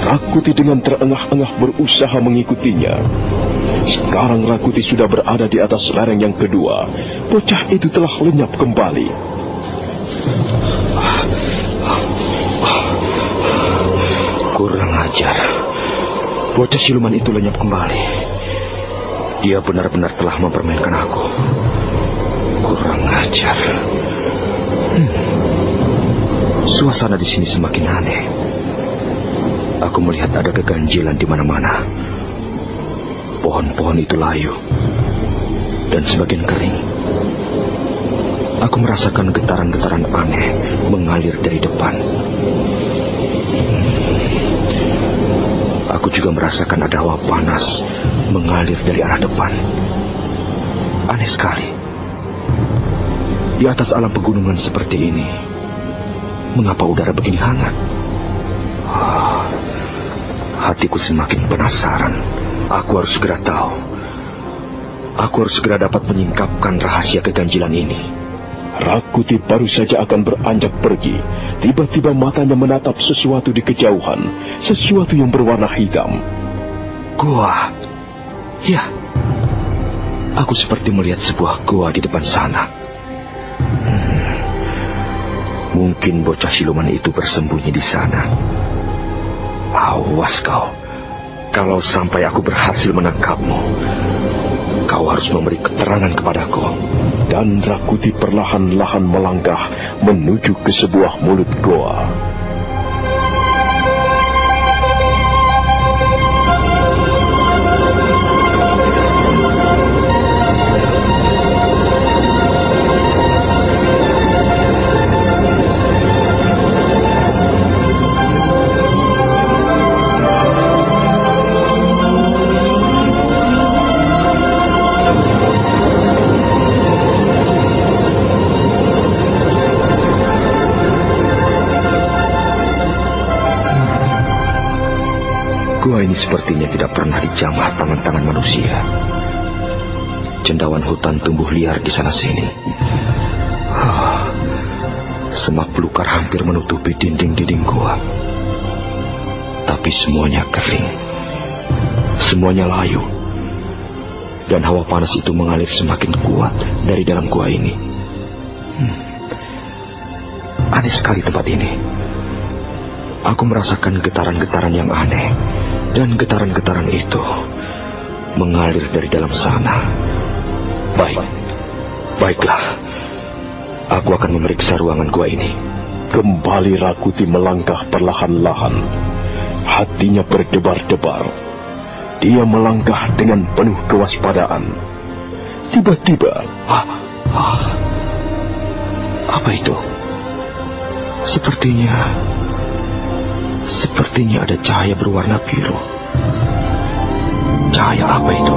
Rakuti dengan terengah-engah berusaha mengikutinya. Sekarang Rakuti sudah berada di atas lereng yang kedua. Bocah itu telah lenyap kembali. Kurang ajar. Bocah siluman itu lenyap kembali. Dia benar-benar telah mempermainkan aku. Kurang ajar. Suasana di sini semakin aneh. Aku melihat ada keganjilan di mana-mana. Pohon-pohon itu layu dan sebagian kering. Aku merasakan getaran-getaran aneh mengalir dari depan. Aku juga merasakan ada hawa panas mengalir dari arah depan. Aneh sekali. Di atas alam pegunungan seperti ini, mengapa udara begini hangat? Ah, hatiku semakin penasaran. Aku harus segera tahu. Aku harus segera dapat menyingkapkan rahasia keganjilan ini. Rakuti baru saja akan beranjak pergi. Tiba-tiba matanya menatap sesuatu di kejauhan. Sesuatu yang berwarna hitam. Gua. Ya. Aku seperti melihat sebuah gua di depan sana. Mungkin bocah siluman itu bersembunyi di sana. Awas kau. Kalau sampai aku berhasil menangkapmu, kau harus memberi keterangan kepadaku. Dan Rakuti perlahan-lahan melangkah menuju ke sebuah mulut goa. Ini sepertinya tidak pernah dijamah tangan-tangan manusia. Cendawan hutan tumbuh liar di sana sini. Ah, semak belukar hampir menutupi dinding-dinding gua. Tapi semuanya kering. Semuanya layu. Dan hawa panas itu mengalir semakin kuat dari dalam gua ini. Hmm. Aneh sekali tempat ini. Aku merasakan getaran-getaran yang aneh. Dan getaran-getaran itu mengalir dari dalam sana. Baik, baiklah. Aku akan memeriksa ruangan gua ini. Kembali Rakuti melangkah perlahan-lahan. Hatinya berdebar-debar. Dia melangkah dengan penuh kewaspadaan. Tiba-tiba, ah, ah, apa itu? Sepertinya Sepertinya ada cahaya berwarna biru. Cahaya apa itu?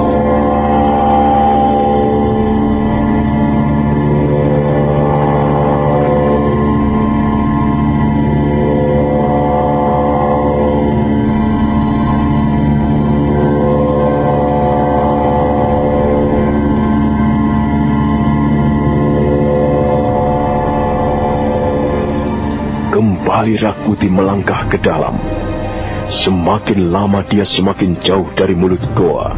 Kembali Rakuti melangkah ke dalam. Semakin lama dia semakin jauh dari mulut goa.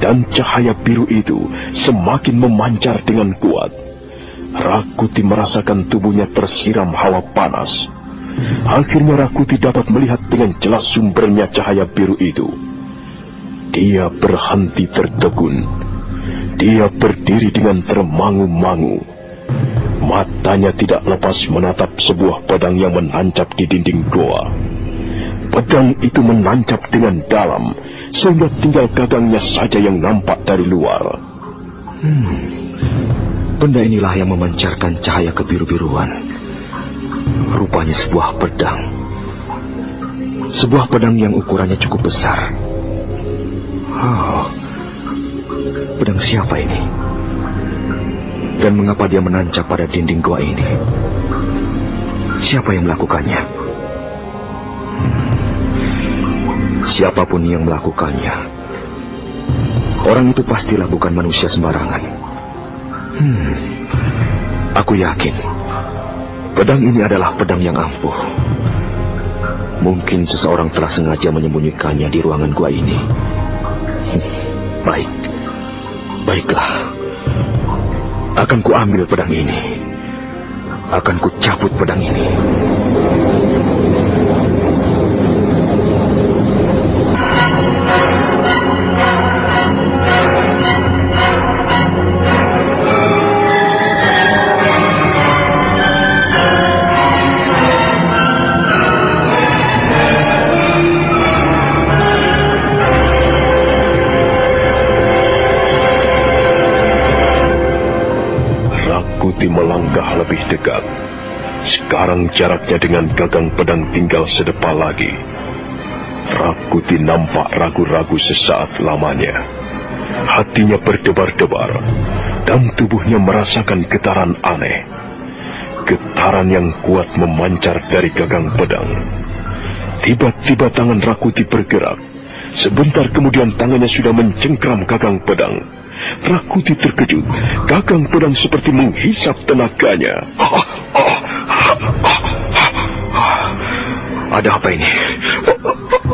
Dan cahaya biru itu semakin memancar dengan kuat. Rakuti merasakan tubuhnya tersiram hawa panas. Akhirnya Rakuti dapat melihat dengan jelas sumbernya cahaya biru itu. Dia berhenti tertegun. Dia berdiri dengan termangu-mangu. Matanya tidak lepas menatap sebuah pedang yang menancap di dinding goa. Pedang itu menancap dengan dalam, sehingga tinggal gagangnya saja yang nampak dari luar. Hmm. Benda inilah yang memancarkan cahaya kebiru-biruan. Rupanya sebuah pedang. Sebuah pedang yang ukurannya cukup besar. Oh, pedang siapa ini? Dan mengapa dia menancap pada dinding gua ini? Siapa yang melakukannya? Hmm. Siapa pun yang melakukannya, orang itu pastilah bukan manusia sembarangan. Hmm, aku yakin pedang ini adalah pedang yang ampuh. Mungkin seseorang telah sengaja menyembunyikannya di ruangan gua ini. Hmm, baik, baiklah. Akan ku ambil pedang ini. Akan ku cabut pedang ini. Sekarang jaraknya dengan gagang pedang tinggal sedepal lagi. Rakuti nampak ragu-ragu sesaat lamanya. Hatinya berdebar-debar dan tubuhnya merasakan getaran aneh. Getaran yang kuat memancar dari gagang pedang. Tiba-tiba tangan Rakuti bergerak. Sebentar kemudian tangannya sudah mencengkram gagang pedang. Rakuti terkejut. Gagang pedang seperti menghisap tenaganya. Ada apa ini?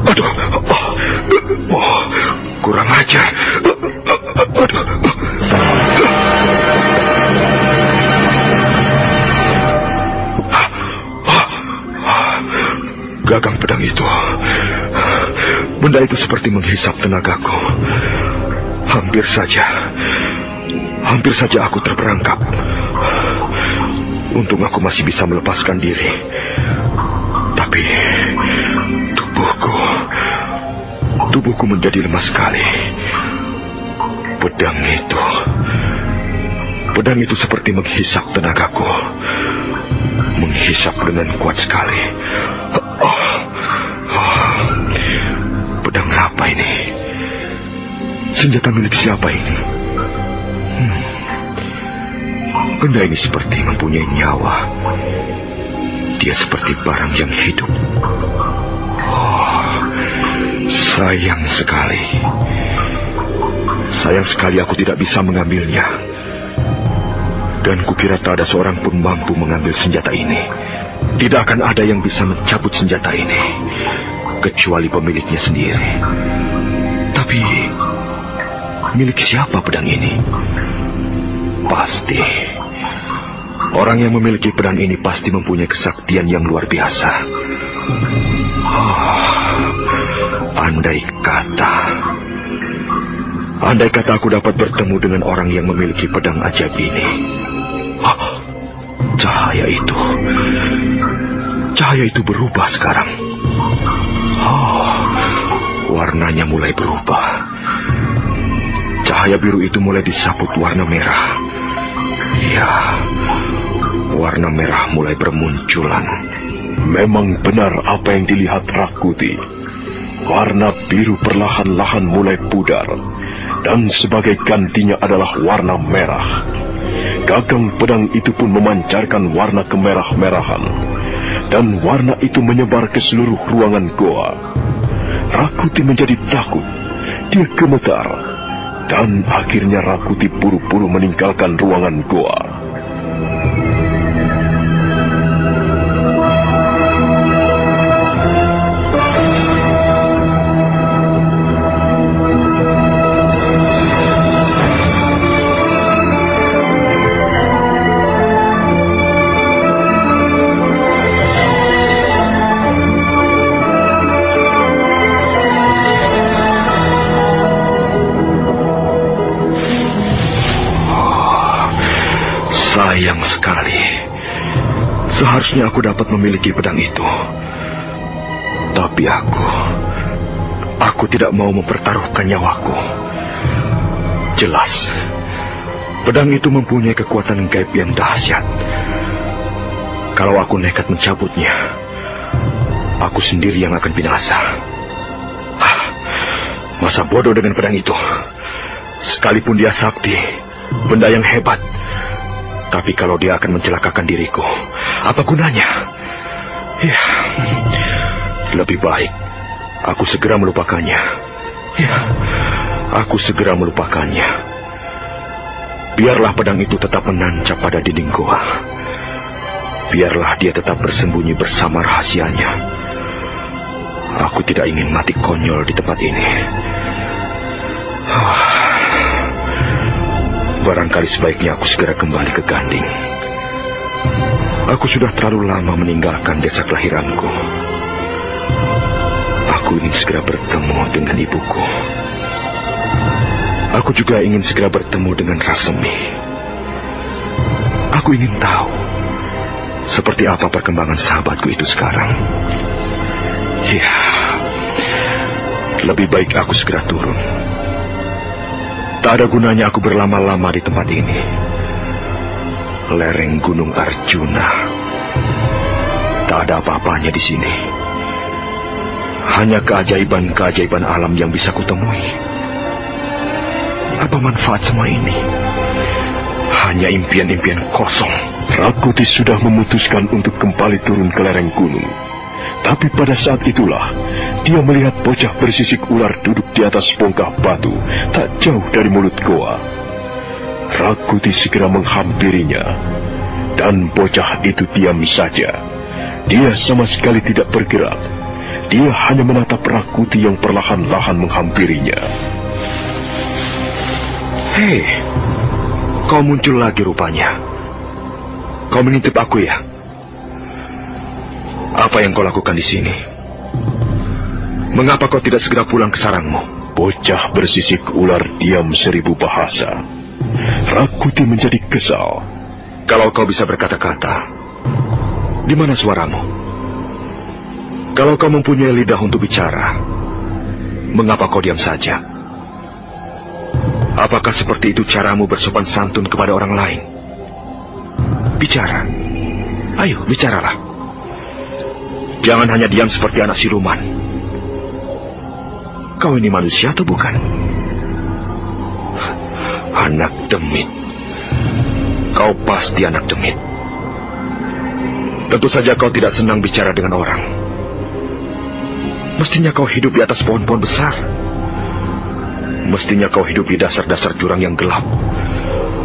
Aduh, oh, kurang ajar. Gagang pedang itu. Benda itu seperti menghisap tenagaku. Hampir saja. Hampir saja aku terperangkap. Untung aku masih bisa melepaskan diri. Tubuhku menjadi lemah sekali. Pedang itu pedang itu seperti menghisap tenagaku. Menghisap dengan kuat sekali. Oh, oh. Pedang apa ini? Senjata milik siapa ini? Hmm. Benda ini seperti mempunyai nyawa. Dia seperti barang yang hidup. Sayang sekali. Sayang sekali aku tidak bisa mengambilnya. Dan kukira tak ada seorang pun mampu mengambil senjata ini. Tidak akan ada yang bisa mencabut senjata ini. Kecuali pemiliknya sendiri. Tapi milik siapa pedang ini? Pasti. Orang yang memiliki pedang ini pasti mempunyai kesaktian yang luar biasa. Andai kata... Andai kata aku dapat bertemu dengan orang yang memiliki pedang ajaib ini. Oh, cahaya itu... Cahaya itu berubah sekarang. Oh, warnanya mulai berubah. Cahaya biru itu mulai disaput warna merah. Ya, warna merah mulai bermunculan. Memang benar apa yang dilihat Rakuti. Warna biru perlahan-lahan mulai pudar. Dan sebagai gantinya adalah warna merah. Gagang pedang itu pun memancarkan warna kemerah-merahan. Dan warna itu menyebar ke seluruh ruangan goa. Rakuti menjadi takut. Dia gemetar. Dan akhirnya Rakuti buru-buru meninggalkan ruangan goa. Sayang sekali. Seharusnya aku dapat memiliki pedang itu. Tapi aku... Aku tidak mau mempertaruhkan nyawaku. Jelas. Pedang itu mempunyai kekuatan gaib yang dahsyat. Kalau aku nekat mencabutnya, aku sendiri yang akan binasa. Ah, masa bodoh dengan pedang itu. Sekalipun dia sakti, benda yang hebat. Tapi kalau dia akan mencelakakan diriku, apa gunanya? Ya, lebih baik aku segera melupakannya. Ya, aku segera melupakannya. Biarlah pedang itu tetap menancap pada dinding gua. Biarlah dia tetap bersembunyi bersama rahasianya. Aku tidak ingin mati konyol di tempat ini. Ah. Barangkali sebaiknya aku segera kembali ke Ganding. Aku sudah terlalu lama meninggalkan desa kelahiranku. Aku ingin segera bertemu dengan ibuku. Aku juga ingin segera bertemu dengan Rasemi. Aku ingin tahu seperti apa perkembangan sahabatku itu sekarang. Ya, lebih baik aku segera turun. Tak ada gunanya aku berlama-lama di tempat ini. Lereng Gunung Arjuna. Tak ada apa-apanya di sini. Hanya keajaiban-keajaiban alam yang bisa kutemui. Apa manfaat semua ini? Hanya impian-impian kosong. Rakuti sudah memutuskan untuk kembali turun ke lereng gunung. Tapi pada saat itulah, dia melihat bocah bersisik ular duduk di atas bongkah batu, tak jauh dari mulut goa. Rakuti segera menghampirinya, dan bocah itu diam saja. Dia sama sekali tidak bergerak. Dia hanya menatap Rakuti yang perlahan-lahan menghampirinya. Hei, kau muncul lagi rupanya. Kau mengintip aku ya? Apa yang kau lakukan di sini? Mengapa kau tidak segera pulang ke sarangmu? Bocah bersisik ular diam seribu bahasa. Rakuti menjadi kesal. Kalau kau bisa berkata-kata, di mana suaramu? Kalau kau mempunyai lidah untuk bicara, mengapa kau diam saja? Apakah seperti itu caramu bersopan santun kepada orang lain? Bicara. Ayo, bicaralah. Jangan hanya diam seperti anak siluman. Kau ini manusia atau bukan? Anak demit. Kau pasti anak demit. Tentu saja kau tidak senang bicara dengan orang. Mestinya kau hidup di atas pohon-pohon besar. Mestinya kau hidup di dasar-dasar jurang yang gelap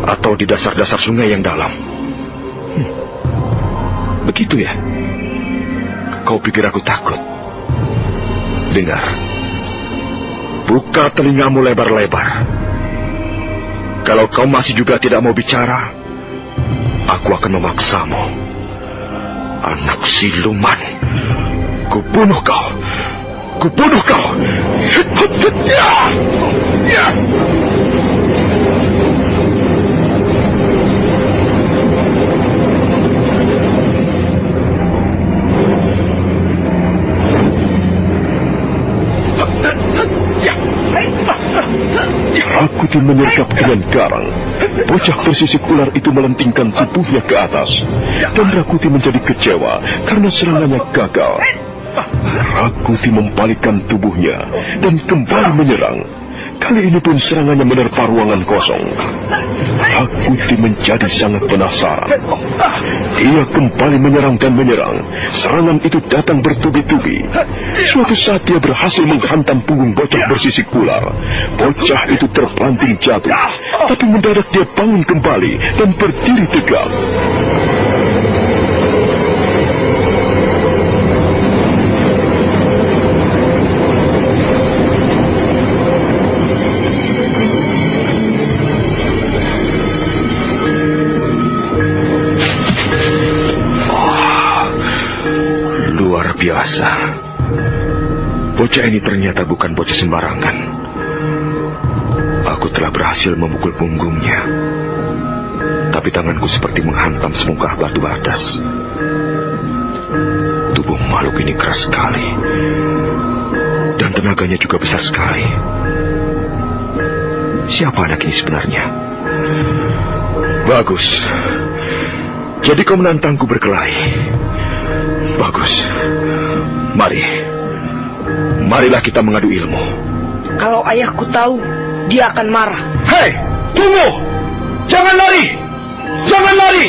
atau di dasar-dasar sungai yang dalam. Hmm. Begitu ya? Kau pikir aku takut? Dengar. Buka telingamu lebar-lebar. Kalau kau masih juga tidak mau bicara, aku akan memaksamu. Anak siluman. Kubunuh kau. Kubunuh kau. Ya. Ya. Rakuti menyergap dengan garang. Bocah bersisik ular itu melentingkan tubuhnya ke atas. Dan Rakuti menjadi kecewa karena serangannya gagal. Rakuti membalikkan tubuhnya dan kembali menyerang. Kali ini pun serangannya menerpa ruangan kosong. Rakuti menjadi sangat penasaran. Dia kembali menyerang dan menyerang. Serangan itu datang bertubi-tubi. Suatu saat dia berhasil menghantam punggung bocah bersisik ular. Bocah itu terpelanting jatuh. Tapi mendadak dia bangun kembali dan berdiri tegak. Biasa. Bocah ini ternyata bukan bocah sembarangan. Aku telah berhasil memukul punggungnya. Tapi tanganku seperti menghantam semungkah batu batas. Tubuh makhluk ini keras sekali. Dan tenaganya juga besar sekali. Siapa anak ini sebenarnya? Bagus. Jadi kau menantangku berkelahi. Bagus. Mari. Marilah kita mengadu ilmu. Kalau ayahku tahu, dia akan marah. Hei, tunggu! Jangan lari! Jangan lari!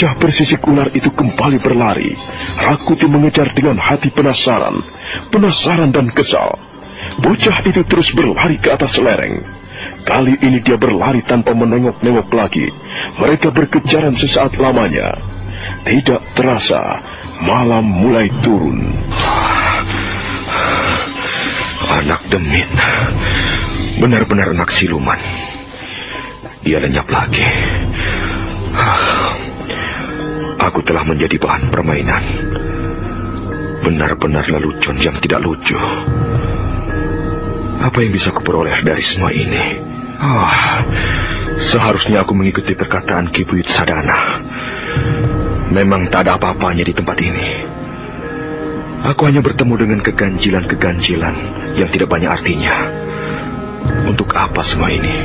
Bocah bersisik ular itu kembali berlari. Rakuti mengejar dengan hati penasaran, penasaran dan kesal. Bocah itu terus berlari ke atas lereng. Kali ini dia berlari tanpa menengok-nengok lagi. Mereka berkejaran sesaat lamanya. Tidak terasa, malam mulai turun. Anak demit. Benar-benar anak siluman. Dia lenyap lagi. Aku telah menjadi bahan permainan. Benar-benar lelucon yang tidak lucu. Apa yang bisa kuperoleh dari semua ini? Ah, seharusnya aku mengikuti perkataan Ki Buyut Sadana. Memang tak ada apa-apanya di tempat ini. Aku hanya bertemu dengan keganjilan-keganjilan yang tidak banyak artinya. Untuk apa semua ini?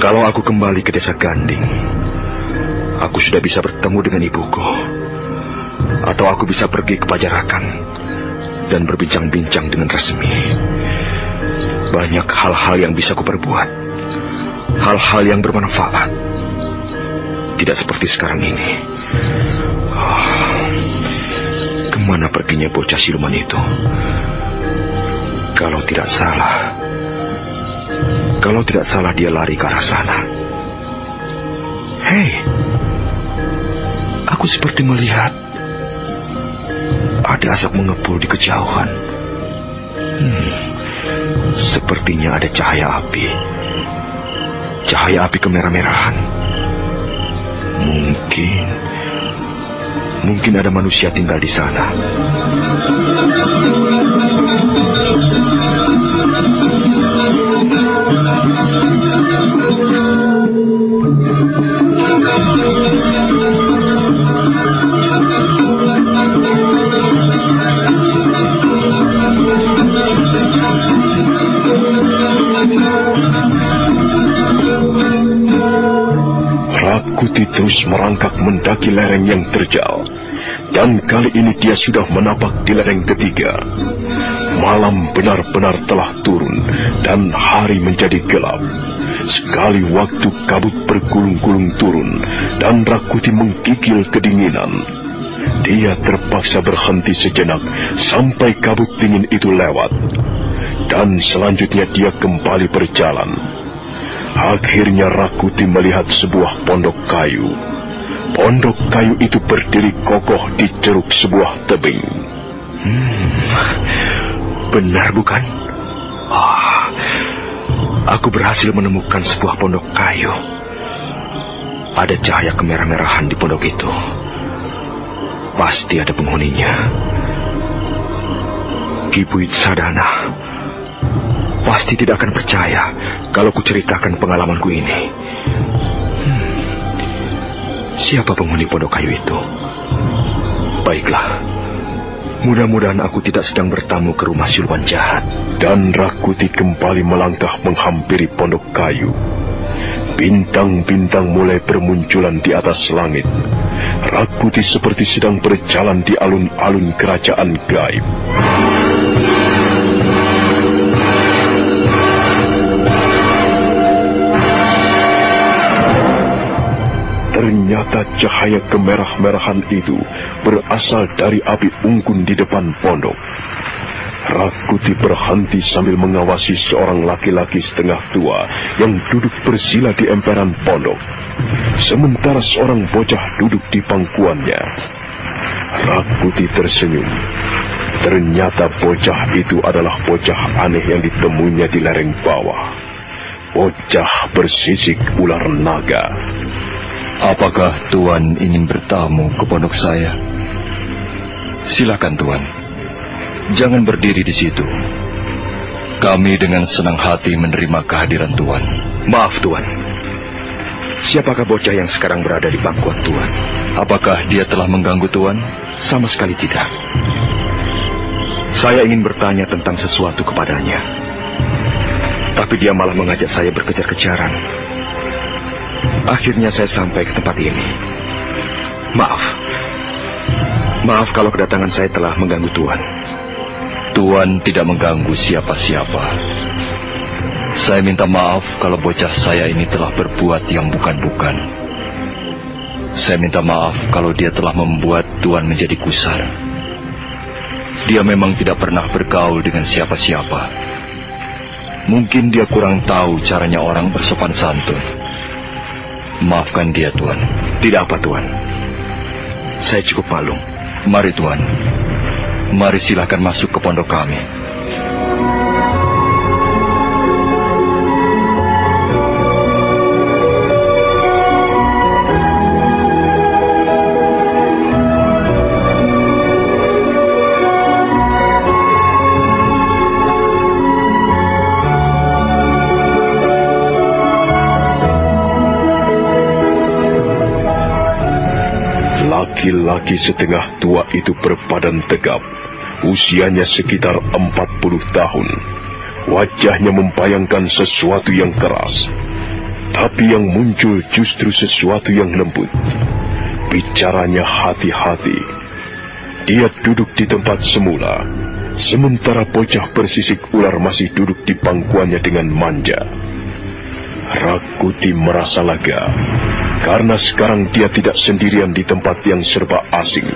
Kalau aku kembali ke desa Ganding, aku sudah bisa bertemu dengan ibuku. Atau aku bisa pergi ke Pajarakan dan berbincang-bincang dengan resmi. Banyak hal-hal yang bisa kuperbuat. Hal-hal yang bermanfaat. Tidak seperti sekarang ini. Oh, ke mana perginya bocah siluman itu? Kalau tidak salah, kalau tidak salah dia lari ke arah sana. Hei, aku seperti melihat ada asap mengepul di kejauhan. Hmm, sepertinya ada cahaya api. Cahaya api kemerah-merahan. Mungkin, mungkin ada manusia tinggal di sana. Rakuti terus merangkak mendaki lereng yang terjal. Dan kali ini dia sudah menapak di lereng ketiga. Malam benar-benar telah turun dan hari menjadi gelap. Sekali waktu kabut bergulung-gulung turun dan Rakuti menggigil kedinginan. Dia terpaksa berhenti sejenak sampai kabut dingin itu lewat. Dan selanjutnya dia kembali berjalan. Akhirnya Rakuti melihat sebuah pondok kayu. Pondok kayu itu berdiri kokoh di ceruk sebuah tebing. Hmm, benar bukan? Oh, aku berhasil menemukan sebuah pondok kayu. Ada cahaya kemerah-merahan di pondok itu. Pasti ada penghuninya. Kibuit Sadana pasti tidak akan percaya kalau kuceritakan pengalamanku ini. Hmm. Siapa penghuni pondok kayu itu? Baiklah. Mudah-mudahan aku tidak sedang bertamu ke rumah siluman jahat. Dan Rakuti kembali melangkah menghampiri pondok kayu. Bintang-bintang mulai bermunculan di atas langit. Rakuti seperti sedang berjalan di alun-alun kerajaan gaib. Ternyata cahaya kemerah-merahan itu berasal dari api unggun di depan pondok. Rakuti berhenti sambil mengawasi seorang laki-laki setengah tua yang duduk bersila di emperan pondok. Sementara seorang bocah duduk di pangkuannya. Rakuti tersenyum. Ternyata bocah itu adalah bocah aneh yang ditemuinya di lereng bawah. Bocah bersisik ular naga. Apakah Tuan ingin bertamu ke pondok saya? Silakan Tuan. Jangan berdiri di situ. Kami dengan senang hati menerima kehadiran Tuan. Maaf Tuan. Siapakah bocah yang sekarang berada di pangkuan Tuan? Apakah dia telah mengganggu Tuan? Sama sekali tidak. Saya ingin bertanya tentang sesuatu kepadanya. Tapi dia malah mengajak saya berkejar-kejaran. Akhirnya saya sampai ke tempat ini. Maaf. Maaf kalau kedatangan saya telah mengganggu Tuan. Tuan tidak mengganggu siapa-siapa. Saya minta maaf kalau bocah saya ini telah berbuat yang bukan-bukan. Saya minta maaf kalau dia telah membuat Tuan menjadi kusar. Dia memang tidak pernah bergaul dengan siapa-siapa. Mungkin dia kurang tahu caranya orang bersopan santun. Maafkan dia, Tuan. Tidak apa, Tuan. Saya cukup malu. Mari, Tuan. Mari silahkan masuk ke pondok kami. Laki-laki setengah tua itu berbadan tegap, usianya sekitar 40 tahun. Wajahnya membayangkan sesuatu yang keras, tapi yang muncul justru sesuatu yang lembut. Bicaranya hati-hati. Dia duduk di tempat semula, sementara bocah bersisik ular masih duduk di pangkuannya dengan manja. Rakuti merasa lega karena sekarang dia tidak sendirian di tempat yang serba asing,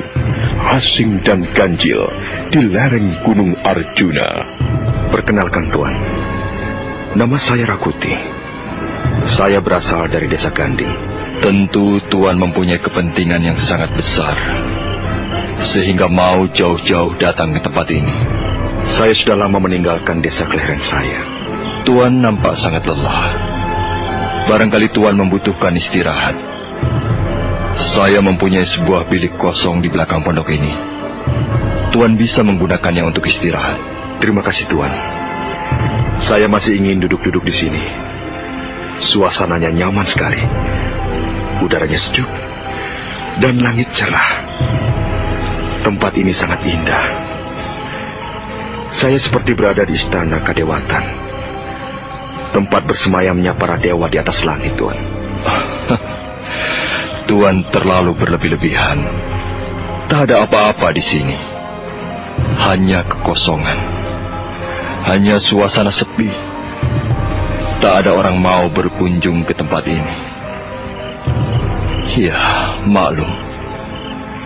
asing dan ganjil di lereng Gunung Arjuna. Perkenalkan Tuan, nama saya Rakuti. Saya berasal dari desa Ganding. Tentu Tuan mempunyai kepentingan yang sangat besar, sehingga mau jauh-jauh datang ke tempat ini. Saya sudah lama meninggalkan desa kelahiran saya. Tuan nampak sangat lelah. Barangkali Tuan membutuhkan istirahat. Saya mempunyai sebuah bilik kosong di belakang pondok ini. Tuan bisa menggunakannya untuk istirahat. Terima kasih Tuan. Saya masih ingin duduk-duduk di sini. Suasananya nyaman sekali. Udaranya sejuk. Dan langit cerah. Tempat ini sangat indah. Saya seperti berada di istana kadewatan tempat bersemayamnya para dewa di atas langit, Tuan. Tuan terlalu berlebih-lebihan. Tak ada apa-apa di sini. Hanya kekosongan. Hanya suasana sepi. Tak ada orang mau berkunjung ke tempat ini. Ya, maklum.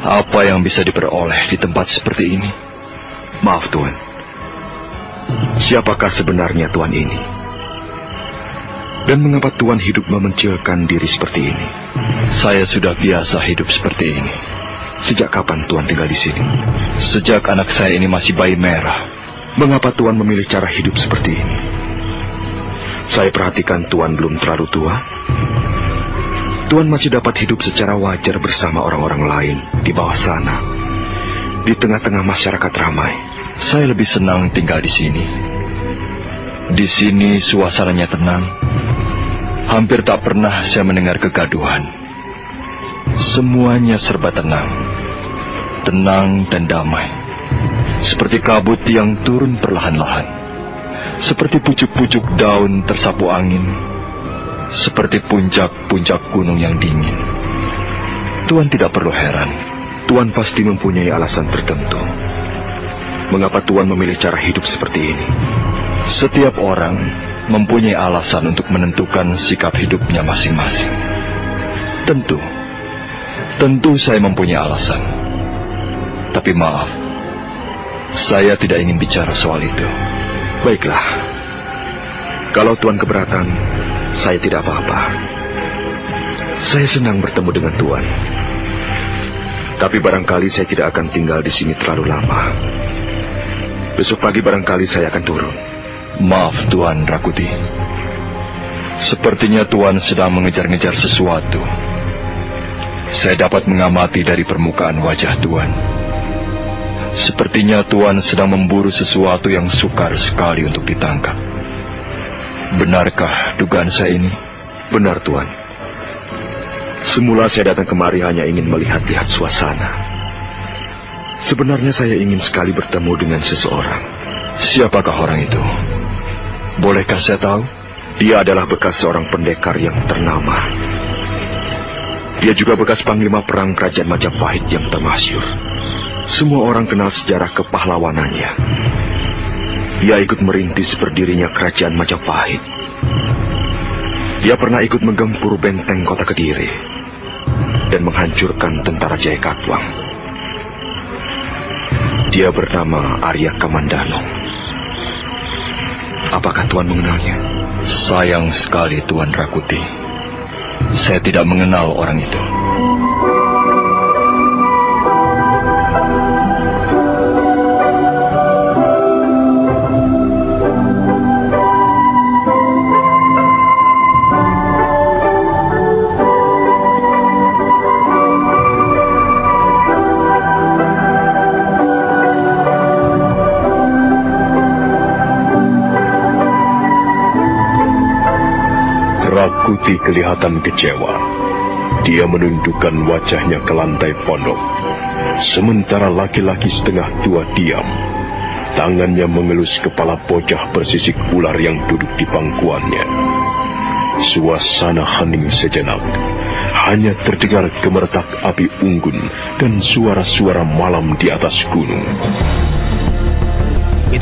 Apa yang bisa diperoleh di tempat seperti ini? Maaf, Tuan. Siapakah sebenarnya Tuan ini? Dan mengapa Tuan hidup memencilkan diri seperti ini? Saya sudah biasa hidup seperti ini. Sejak kapan Tuan tinggal di sini? Sejak anak saya ini masih bayi merah. Mengapa Tuan memilih cara hidup seperti ini? Saya perhatikan Tuan belum terlalu tua. Tuan masih dapat hidup secara wajar bersama orang-orang lain di bawah sana. Di tengah-tengah masyarakat ramai. Saya lebih senang tinggal di sini. Di sini suasananya tenang, Hampir tak pernah saya mendengar kegaduhan. Semuanya serba tenang. Tenang dan damai. Seperti kabut yang turun perlahan-lahan. Seperti pucuk-pucuk daun tersapu angin. Seperti puncak-puncak gunung yang dingin. Tuan tidak perlu heran. Tuan pasti mempunyai alasan tertentu. Mengapa Tuan memilih cara hidup seperti ini? Setiap orang mempunyai alasan untuk menentukan sikap hidupnya masing-masing. Tentu, tentu saya mempunyai alasan. Tapi maaf, saya tidak ingin bicara soal itu. Baiklah, kalau Tuan keberatan, saya tidak apa-apa. Saya senang bertemu dengan Tuan. Tapi barangkali saya tidak akan tinggal di sini terlalu lama. Besok pagi barangkali saya akan turun. Maaf Tuan Rakuti. Sepertinya Tuan sedang mengejar-ngejar sesuatu. Saya dapat mengamati dari permukaan wajah Tuan. Sepertinya Tuan sedang memburu sesuatu yang sukar sekali untuk ditangkap. Benarkah dugaan saya ini? Benar, Tuan. Semula saya datang kemari hanya ingin melihat-lihat suasana. Sebenarnya saya ingin sekali bertemu dengan seseorang. Siapakah orang itu? Bolehkah saya tahu? Dia adalah bekas seorang pendekar yang ternama. Dia juga bekas panglima perang kerajaan Majapahit yang termasyur. Semua orang kenal sejarah kepahlawanannya. Dia ikut merintis berdirinya kerajaan Majapahit. Dia pernah ikut menggempur benteng kota Kediri dan menghancurkan tentara Jaya Katuang. Dia bernama Arya Kamandano. Apakah Tuan mengenalnya? Sayang sekali Tuan Rakuti. Saya tidak mengenal orang itu. Rakuti kelihatan kecewa. Dia menundukkan wajahnya ke lantai pondok. Sementara laki-laki setengah tua diam. Tangannya mengelus kepala bocah bersisik ular yang duduk di pangkuannya. Suasana hening sejenak. Hanya terdengar gemertak api unggun dan suara-suara malam di atas gunung.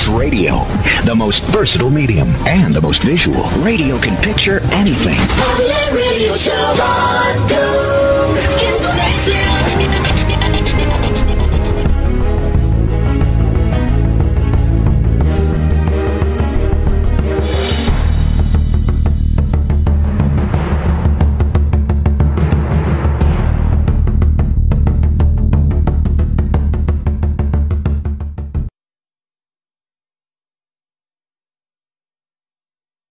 It's radio, the most versatile medium and the most visual. Radio can picture anything.